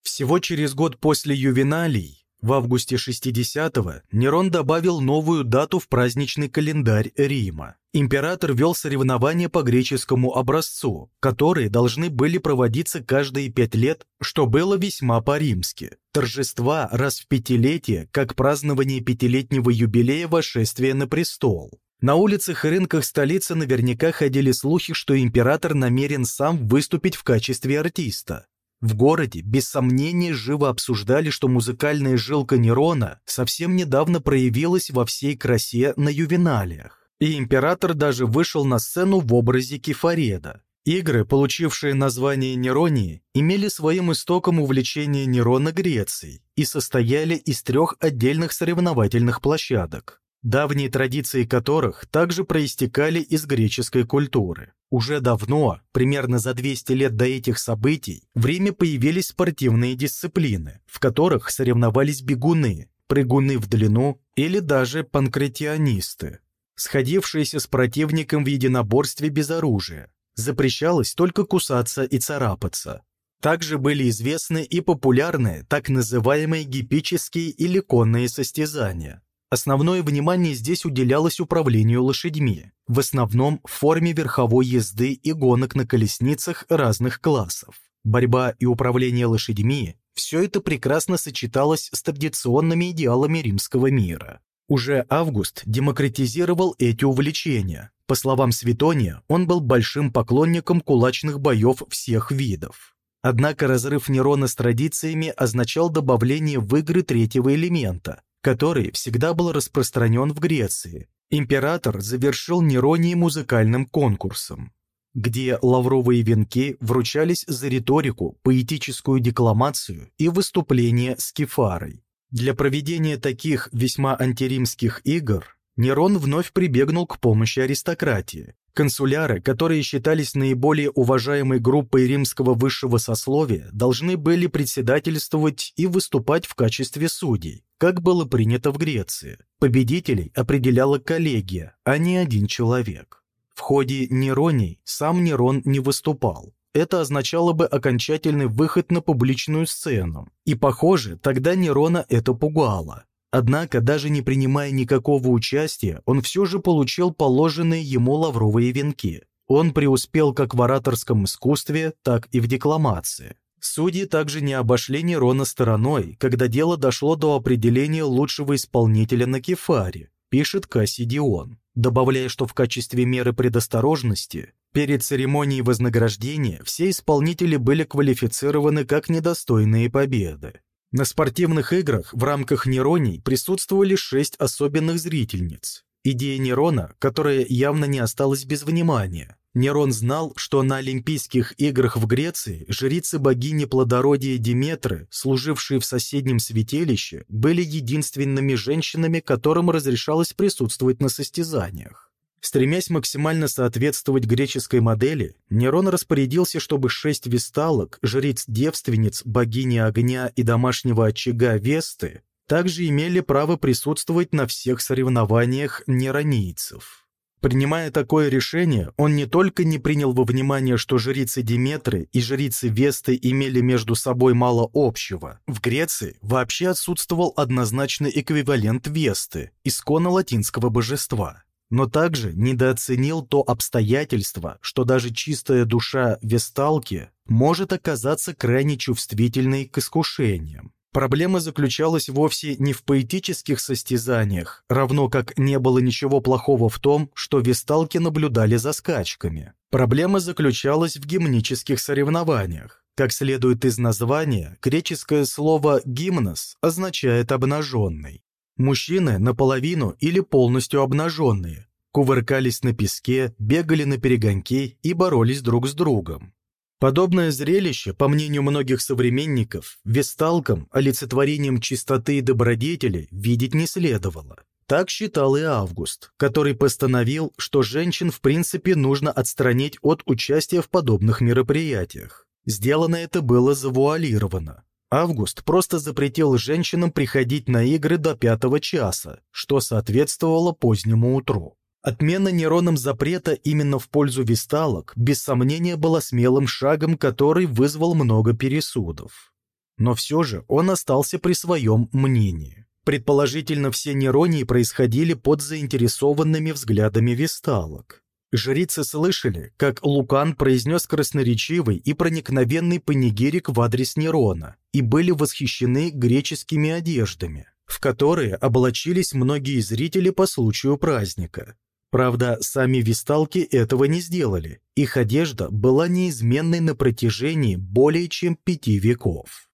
Всего через год после ювеналий в августе 60-го Нерон добавил новую дату в праздничный календарь Рима. Император вел соревнования по греческому образцу, которые должны были проводиться каждые пять лет, что было весьма по-римски. Торжества раз в пятилетие, как празднование пятилетнего юбилея восшествия на престол. На улицах и рынках столицы наверняка ходили слухи, что император намерен сам выступить в качестве артиста. В городе, без сомнения, живо обсуждали, что музыкальная жилка Нерона совсем недавно проявилась во всей красе на ювеналиях. И император даже вышел на сцену в образе Кефареда. Игры, получившие название Неронии, имели своим истоком увлечение Нерона Грецией и состояли из трех отдельных соревновательных площадок давние традиции которых также проистекали из греческой культуры. Уже давно, примерно за 200 лет до этих событий, в Риме появились спортивные дисциплины, в которых соревновались бегуны, прыгуны в длину или даже панкратионисты, сходившиеся с противником в единоборстве без оружия. Запрещалось только кусаться и царапаться. Также были известны и популярные так называемые гипические или конные состязания, Основное внимание здесь уделялось управлению лошадьми, в основном в форме верховой езды и гонок на колесницах разных классов. Борьба и управление лошадьми – все это прекрасно сочеталось с традиционными идеалами римского мира. Уже Август демократизировал эти увлечения. По словам Светония, он был большим поклонником кулачных боев всех видов. Однако разрыв Нерона с традициями означал добавление в игры третьего элемента, который всегда был распространен в Греции. Император завершил Неронии музыкальным конкурсом, где лавровые венки вручались за риторику, поэтическую декламацию и выступление с кефарой. Для проведения таких весьма антиримских игр Нерон вновь прибегнул к помощи аристократии. Консуляры, которые считались наиболее уважаемой группой римского высшего сословия, должны были председательствовать и выступать в качестве судей, как было принято в Греции. Победителей определяла коллегия, а не один человек. В ходе Нероний сам Нерон не выступал, это означало бы окончательный выход на публичную сцену. И, похоже, тогда Нерона это пугало. Однако, даже не принимая никакого участия, он все же получил положенные ему лавровые венки. Он преуспел как в ораторском искусстве, так и в декламации. Судьи также не обошли Нерона стороной, когда дело дошло до определения лучшего исполнителя на кефаре, пишет Кассидион, добавляя, что в качестве меры предосторожности Перед церемонией вознаграждения все исполнители были квалифицированы как недостойные победы. На спортивных играх в рамках Нероний присутствовали шесть особенных зрительниц. Идея Нерона, которая явно не осталась без внимания. Нерон знал, что на Олимпийских играх в Греции жрицы богини плодородия Диметры, служившие в соседнем святилище, были единственными женщинами, которым разрешалось присутствовать на состязаниях. Стремясь максимально соответствовать греческой модели, Нерон распорядился, чтобы шесть весталок, жриц-девственниц, богини огня и домашнего очага Весты также имели право присутствовать на всех соревнованиях неронийцев. Принимая такое решение, он не только не принял во внимание, что жрицы Диметры и жрицы Весты имели между собой мало общего. В Греции вообще отсутствовал однозначный эквивалент Весты, исконно латинского божества но также недооценил то обстоятельство, что даже чистая душа Весталки может оказаться крайне чувствительной к искушениям. Проблема заключалась вовсе не в поэтических состязаниях, равно как не было ничего плохого в том, что весталки наблюдали за скачками. Проблема заключалась в гимнических соревнованиях. Как следует из названия, греческое слово «гимнос» означает «обнаженный». Мужчины наполовину или полностью обнаженные, кувыркались на песке, бегали на перегонки и боролись друг с другом. Подобное зрелище, по мнению многих современников, весталкам, олицетворением чистоты и добродетели, видеть не следовало. Так считал и Август, который постановил, что женщин в принципе нужно отстранить от участия в подобных мероприятиях. Сделано это было завуалировано. Август просто запретил женщинам приходить на игры до пятого часа, что соответствовало позднему утру. Отмена Нероном запрета именно в пользу висталок, без сомнения, была смелым шагом, который вызвал много пересудов. Но все же он остался при своем мнении. Предположительно, все Неронии происходили под заинтересованными взглядами висталок. Жрицы слышали, как Лукан произнес красноречивый и проникновенный панигирик в адрес Нерона и были восхищены греческими одеждами, в которые облачились многие зрители по случаю праздника. Правда, сами висталки этого не сделали, их одежда была неизменной на протяжении более чем пяти веков.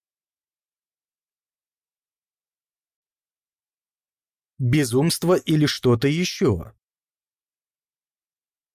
Безумство или что-то еще?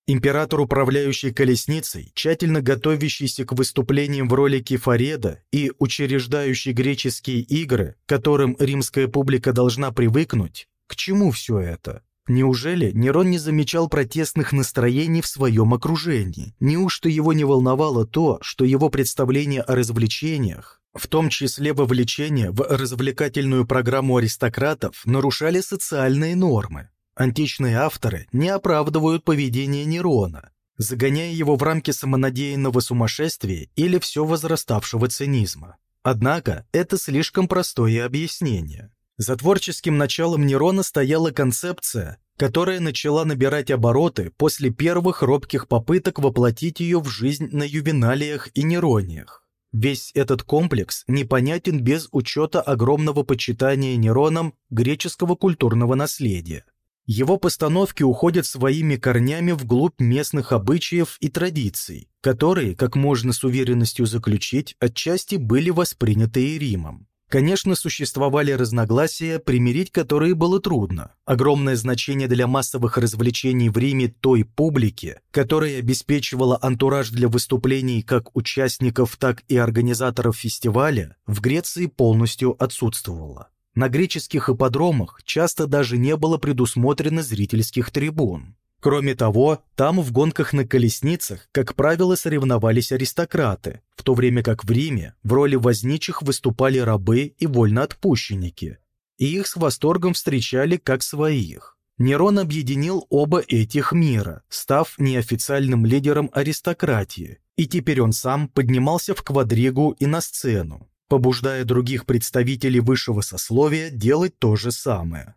Император, управляющий колесницей, тщательно готовящийся к выступлениям в роли Кефареда и учреждающий греческие игры, которым римская публика должна привыкнуть, к чему все это? Неужели Нерон не замечал протестных настроений в своем окружении? Неужто его не волновало то, что его представления о развлечениях, в том числе вовлечение в развлекательную программу аристократов, нарушали социальные нормы? Античные авторы не оправдывают поведение Нерона, загоняя его в рамки самонадеянного сумасшествия или все возраставшего цинизма. Однако это слишком простое объяснение. За творческим началом Нерона стояла концепция, которая начала набирать обороты после первых робких попыток воплотить ее в жизнь на ювеналиях и нерониях. Весь этот комплекс непонятен без учета огромного почитания Нероном греческого культурного наследия. Его постановки уходят своими корнями вглубь местных обычаев и традиций, которые, как можно с уверенностью заключить, отчасти были восприняты и Римом. Конечно, существовали разногласия, примирить которые было трудно. Огромное значение для массовых развлечений в Риме той публики, которая обеспечивала антураж для выступлений как участников, так и организаторов фестиваля, в Греции полностью отсутствовало. На греческих ипподромах часто даже не было предусмотрено зрительских трибун. Кроме того, там в гонках на колесницах, как правило, соревновались аристократы, в то время как в Риме в роли возничих выступали рабы и вольноотпущенники, и их с восторгом встречали как своих. Нерон объединил оба этих мира, став неофициальным лидером аристократии, и теперь он сам поднимался в квадригу и на сцену, побуждая других представителей высшего сословия делать то же самое.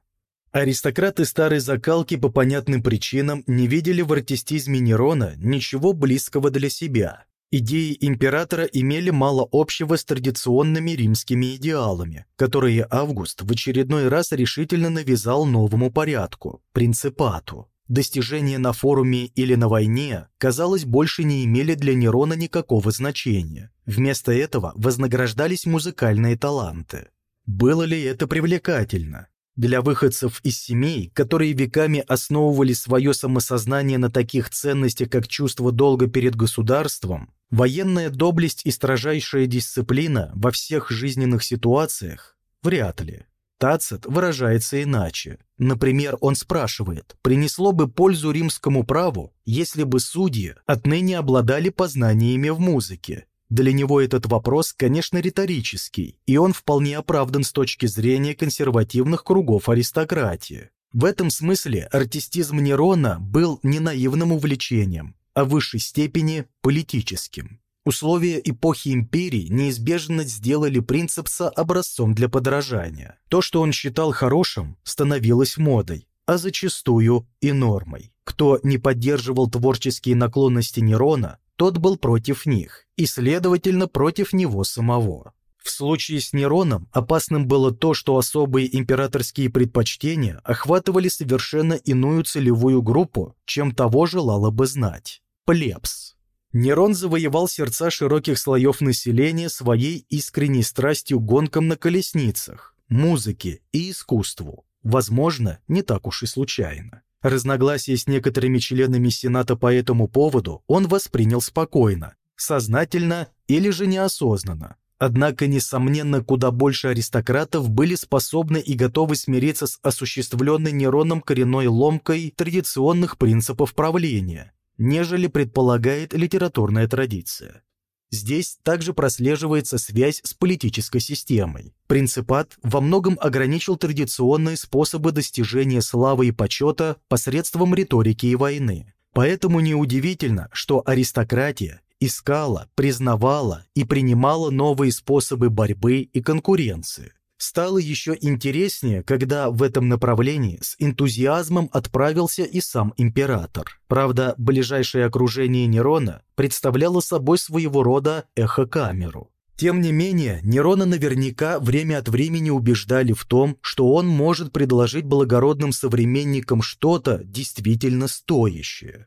Аристократы старой закалки по понятным причинам не видели в артистизме Нерона ничего близкого для себя. Идеи императора имели мало общего с традиционными римскими идеалами, которые Август в очередной раз решительно навязал новому порядку – принципату. Достижения на форуме или на войне, казалось, больше не имели для Нерона никакого значения. Вместо этого вознаграждались музыкальные таланты. Было ли это привлекательно? Для выходцев из семей, которые веками основывали свое самосознание на таких ценностях, как чувство долга перед государством, военная доблесть и строжайшая дисциплина во всех жизненных ситуациях – вряд ли. Тацит выражается иначе. Например, он спрашивает, принесло бы пользу римскому праву, если бы судьи отныне обладали познаниями в музыке, для него этот вопрос, конечно, риторический, и он вполне оправдан с точки зрения консервативных кругов аристократии. В этом смысле артистизм Нерона был не наивным увлечением, а в высшей степени политическим. Условия эпохи империи неизбежно сделали принцепса образцом для подражания. То, что он считал хорошим, становилось модой, а зачастую и нормой. Кто не поддерживал творческие наклонности Нерона, тот был против них и, следовательно, против него самого. В случае с Нероном опасным было то, что особые императорские предпочтения охватывали совершенно иную целевую группу, чем того желала бы знать – плебс. Нерон завоевал сердца широких слоев населения своей искренней страстью гонкам на колесницах, музыке и искусству, возможно, не так уж и случайно. Разногласия с некоторыми членами Сената по этому поводу он воспринял спокойно, сознательно или же неосознанно. Однако, несомненно, куда больше аристократов были способны и готовы смириться с осуществленной Нероном коренной ломкой традиционных принципов правления, нежели предполагает литературная традиция. Здесь также прослеживается связь с политической системой. Принципат во многом ограничил традиционные способы достижения славы и почета посредством риторики и войны. Поэтому неудивительно, что аристократия искала, признавала и принимала новые способы борьбы и конкуренции стало еще интереснее, когда в этом направлении с энтузиазмом отправился и сам император. Правда, ближайшее окружение Нерона представляло собой своего рода эхокамеру. Тем не менее, Нерона наверняка время от времени убеждали в том, что он может предложить благородным современникам что-то действительно стоящее.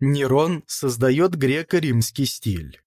Нерон создает греко-римский стиль.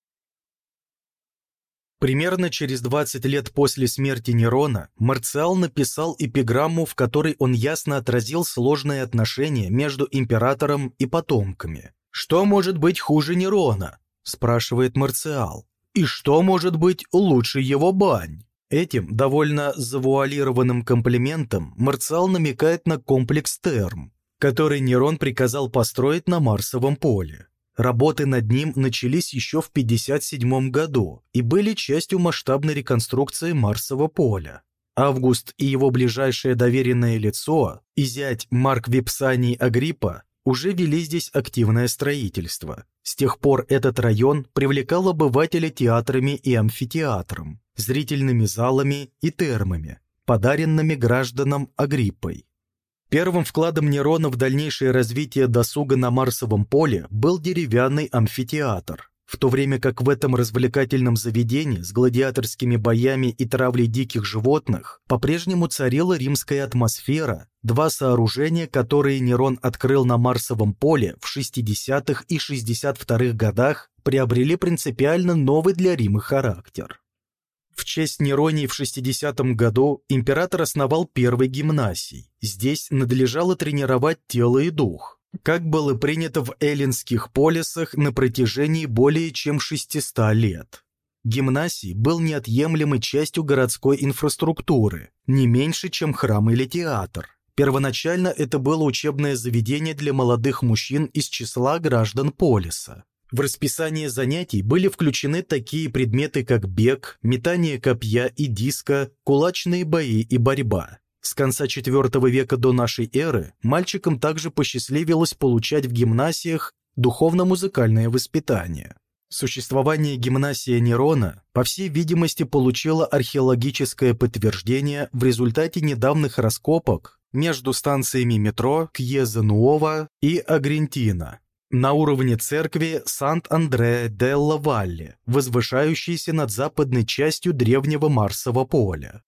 Примерно через 20 лет после смерти Нерона Марциал написал эпиграмму, в которой он ясно отразил сложные отношения между императором и потомками. «Что может быть хуже Нерона?» – спрашивает Марциал. «И что может быть лучше его бань?» Этим довольно завуалированным комплиментом Марциал намекает на комплекс терм, который Нерон приказал построить на Марсовом поле. Работы над ним начались еще в 1957 году и были частью масштабной реконструкции Марсового поля. Август и его ближайшее доверенное лицо, и зять Марк Випсаний Агриппа, уже вели здесь активное строительство. С тех пор этот район привлекал обывателя театрами и амфитеатром, зрительными залами и термами, подаренными гражданам Агриппой. Первым вкладом Нерона в дальнейшее развитие досуга на Марсовом поле был деревянный амфитеатр, в то время как в этом развлекательном заведении с гладиаторскими боями и травлей диких животных по-прежнему царила римская атмосфера, два сооружения, которые Нерон открыл на Марсовом поле в 60-х и 62-х годах, приобрели принципиально новый для Рима характер. В честь Неронии в 60 году император основал первый гимнасий. Здесь надлежало тренировать тело и дух, как было принято в эллинских полисах на протяжении более чем 600 лет. Гимнасий был неотъемлемой частью городской инфраструктуры, не меньше, чем храм или театр. Первоначально это было учебное заведение для молодых мужчин из числа граждан полиса. В расписание занятий были включены такие предметы, как бег, метание копья и диска, кулачные бои и борьба. С конца IV века до нашей эры мальчикам также посчастливилось получать в гимнасиях духовно-музыкальное воспитание. Существование гимнасия Нерона, по всей видимости, получило археологическое подтверждение в результате недавних раскопок между станциями метро Кьеза-Нуова и Агрентина, на уровне церкви Сант-Андре-делла-Валли, возвышающейся над западной частью древнего Марсового поля.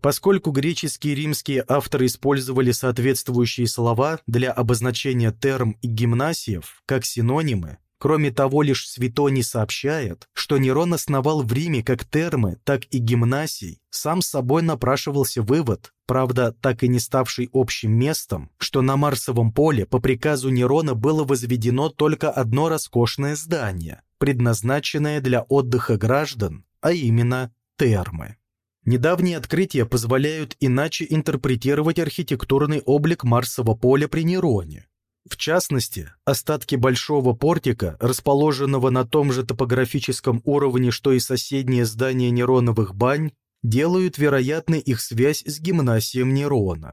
Поскольку греческие и римские авторы использовали соответствующие слова для обозначения терм и гимнасиев как синонимы, Кроме того, лишь Светоний сообщает, что Нерон основал в Риме как термы, так и гимнасий, сам собой напрашивался вывод, правда, так и не ставший общим местом, что на Марсовом поле по приказу Нерона было возведено только одно роскошное здание, предназначенное для отдыха граждан, а именно термы. Недавние открытия позволяют иначе интерпретировать архитектурный облик Марсового поля при Нероне. В частности, остатки большого портика, расположенного на том же топографическом уровне, что и соседнее здание Нероновых бань, делают вероятной их связь с гимнасием Нерона.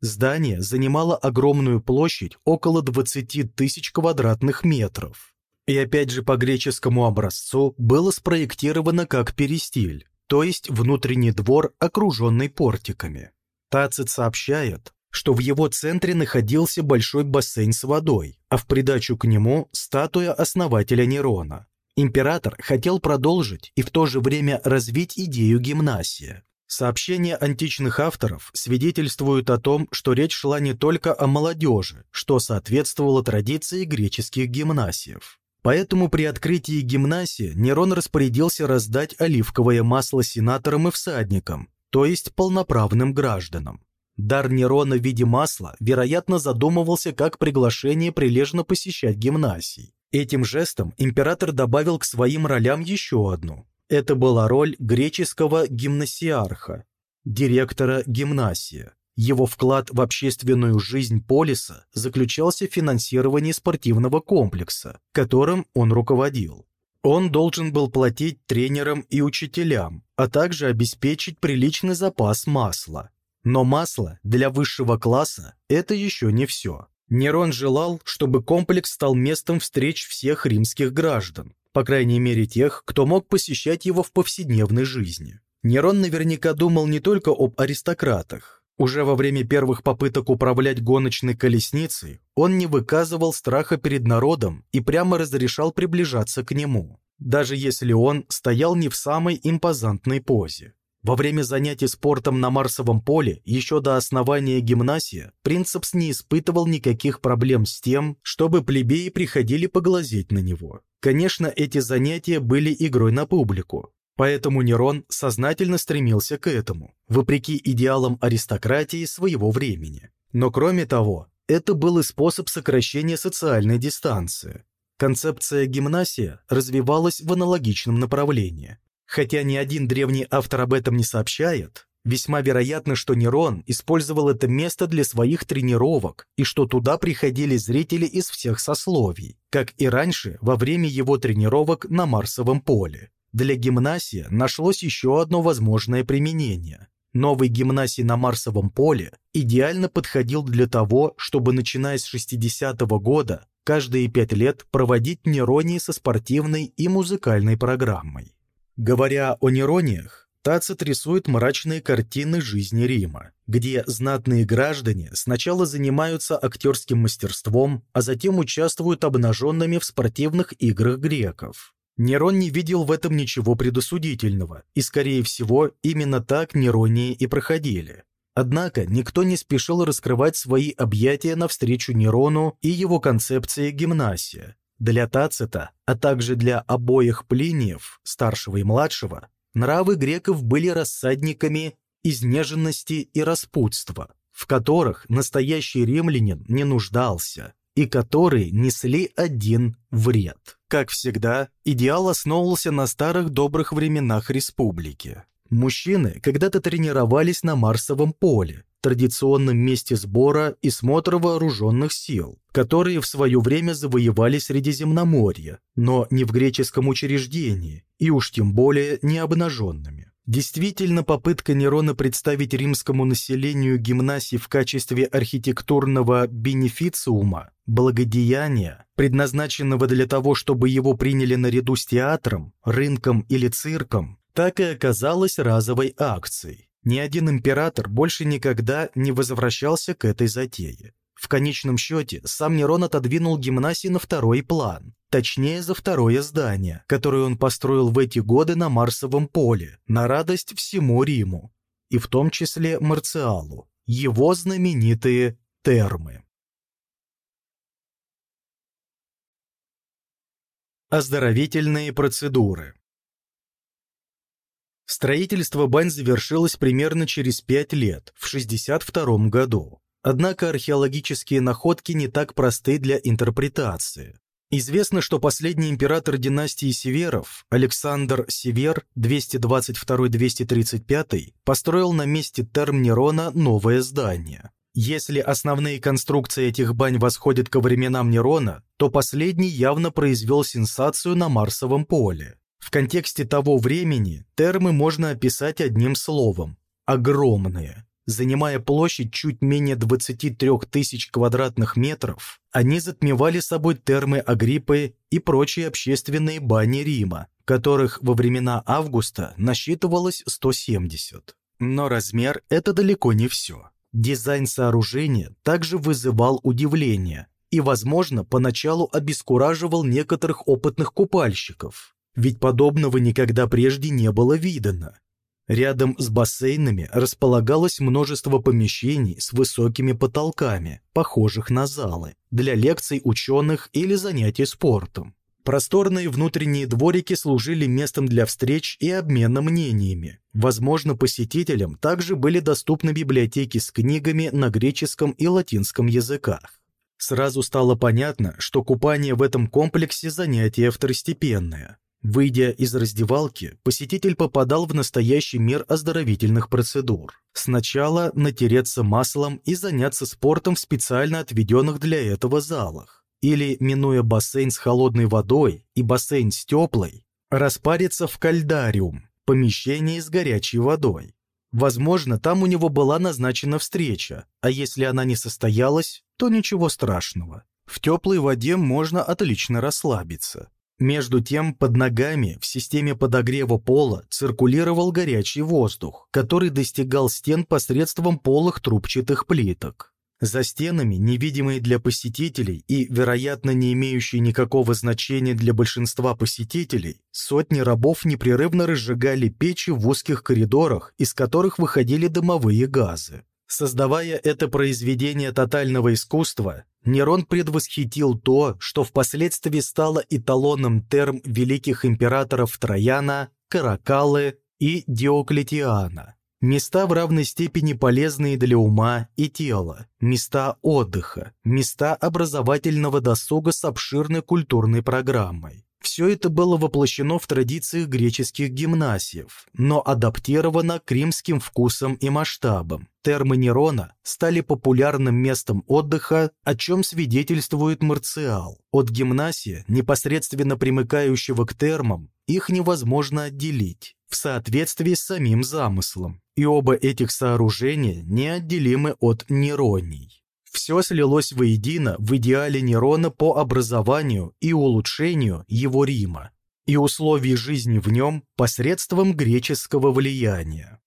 Здание занимало огромную площадь около 20 тысяч квадратных метров. И опять же по греческому образцу было спроектировано как перистиль, то есть внутренний двор, окруженный портиками. Тацит сообщает, что в его центре находился большой бассейн с водой, а в придачу к нему статуя основателя Нерона. Император хотел продолжить и в то же время развить идею гимнасия. Сообщения античных авторов свидетельствуют о том, что речь шла не только о молодежи, что соответствовало традиции греческих гимнасиев. Поэтому при открытии гимнасия Нерон распорядился раздать оливковое масло сенаторам и всадникам, то есть полноправным гражданам. Дар Нерона в виде масла, вероятно, задумывался как приглашение прилежно посещать гимнасий. Этим жестом император добавил к своим ролям еще одну. Это была роль греческого гимнасиарха, директора гимнасия. Его вклад в общественную жизнь полиса заключался в финансировании спортивного комплекса, которым он руководил. Он должен был платить тренерам и учителям, а также обеспечить приличный запас масла. Но масло для высшего класса – это еще не все. Нерон желал, чтобы комплекс стал местом встреч всех римских граждан, по крайней мере тех, кто мог посещать его в повседневной жизни. Нерон наверняка думал не только об аристократах. Уже во время первых попыток управлять гоночной колесницей он не выказывал страха перед народом и прямо разрешал приближаться к нему, даже если он стоял не в самой импозантной позе. Во время занятий спортом на Марсовом поле, еще до основания гимнасия, Принцепс не испытывал никаких проблем с тем, чтобы плебеи приходили поглазеть на него. Конечно, эти занятия были игрой на публику, поэтому Нерон сознательно стремился к этому, вопреки идеалам аристократии своего времени. Но кроме того, это был и способ сокращения социальной дистанции. Концепция гимнасия развивалась в аналогичном направлении. Хотя ни один древний автор об этом не сообщает, весьма вероятно, что Нерон использовал это место для своих тренировок и что туда приходили зрители из всех сословий, как и раньше во время его тренировок на Марсовом поле. Для гимнасия нашлось еще одно возможное применение. Новый гимнасий на Марсовом поле идеально подходил для того, чтобы, начиная с 60-го года, каждые пять лет проводить неронии со спортивной и музыкальной программой. Говоря о нерониях, Тацит рисует мрачные картины жизни Рима, где знатные граждане сначала занимаются актерским мастерством, а затем участвуют обнаженными в спортивных играх греков. Нерон не видел в этом ничего предосудительного, и, скорее всего, именно так Неронии и проходили. Однако никто не спешил раскрывать свои объятия навстречу Нерону и его концепции гимнасия. Для Тацита, а также для обоих Плиниев, старшего и младшего, нравы греков были рассадниками изнеженности и распутства, в которых настоящий римлянин не нуждался и которые несли один вред. Как всегда, идеал основывался на старых добрых временах республики. Мужчины когда-то тренировались на Марсовом поле, традиционном месте сбора и смотра вооруженных сил, которые в свое время завоевали Средиземноморье, но не в греческом учреждении, и уж тем более не обнаженными. Действительно, попытка Нерона представить римскому населению гимнасий в качестве архитектурного бенефициума, благодеяния, предназначенного для того, чтобы его приняли наряду с театром, рынком или цирком, так и оказалась разовой акцией. Ни один император больше никогда не возвращался к этой затее. В конечном счете, сам Нерон отодвинул гимнасий на второй план, точнее за второе здание, которое он построил в эти годы на Марсовом поле, на радость всему Риму, и в том числе Марциалу, его знаменитые термы. Оздоровительные процедуры Строительство бань завершилось примерно через пять лет, в 62 году. Однако археологические находки не так просты для интерпретации. Известно, что последний император династии Северов, Александр Север, 222-235, построил на месте терм Нерона новое здание. Если основные конструкции этих бань восходят ко временам Нерона, то последний явно произвел сенсацию на Марсовом поле. В контексте того времени термы можно описать одним словом – огромные. Занимая площадь чуть менее 23 тысяч квадратных метров, они затмевали собой термы Агриппы и прочие общественные бани Рима, которых во времена Августа насчитывалось 170. Но размер – это далеко не все. Дизайн сооружения также вызывал удивление и, возможно, поначалу обескураживал некоторых опытных купальщиков ведь подобного никогда прежде не было видано. Рядом с бассейнами располагалось множество помещений с высокими потолками, похожих на залы, для лекций ученых или занятий спортом. Просторные внутренние дворики служили местом для встреч и обмена мнениями. Возможно, посетителям также были доступны библиотеки с книгами на греческом и латинском языках. Сразу стало понятно, что купание в этом комплексе занятие второстепенное. Выйдя из раздевалки, посетитель попадал в настоящий мир оздоровительных процедур. Сначала натереться маслом и заняться спортом в специально отведенных для этого залах. Или, минуя бассейн с холодной водой и бассейн с теплой, распариться в кальдариум, помещении с горячей водой. Возможно, там у него была назначена встреча, а если она не состоялась, то ничего страшного. В теплой воде можно отлично расслабиться. Между тем, под ногами в системе подогрева пола циркулировал горячий воздух, который достигал стен посредством полых трубчатых плиток. За стенами, невидимые для посетителей и, вероятно, не имеющие никакого значения для большинства посетителей, сотни рабов непрерывно разжигали печи в узких коридорах, из которых выходили дымовые газы. Создавая это произведение тотального искусства, Нерон предвосхитил то, что впоследствии стало эталоном терм великих императоров Трояна, Каракалы и Диоклетиана. Места в равной степени полезные для ума и тела, места отдыха, места образовательного досуга с обширной культурной программой. Все это было воплощено в традициях греческих гимнасиев, но адаптировано к римским вкусам и масштабам. Термы Нерона стали популярным местом отдыха, о чем свидетельствует Марциал. От гимнасия, непосредственно примыкающего к термам, их невозможно отделить в соответствии с самим замыслом, и оба этих сооружения неотделимы от Нероний. Все слилось воедино в идеале Нерона по образованию и улучшению его Рима. и условий жизни в нем посредством греческого влияния.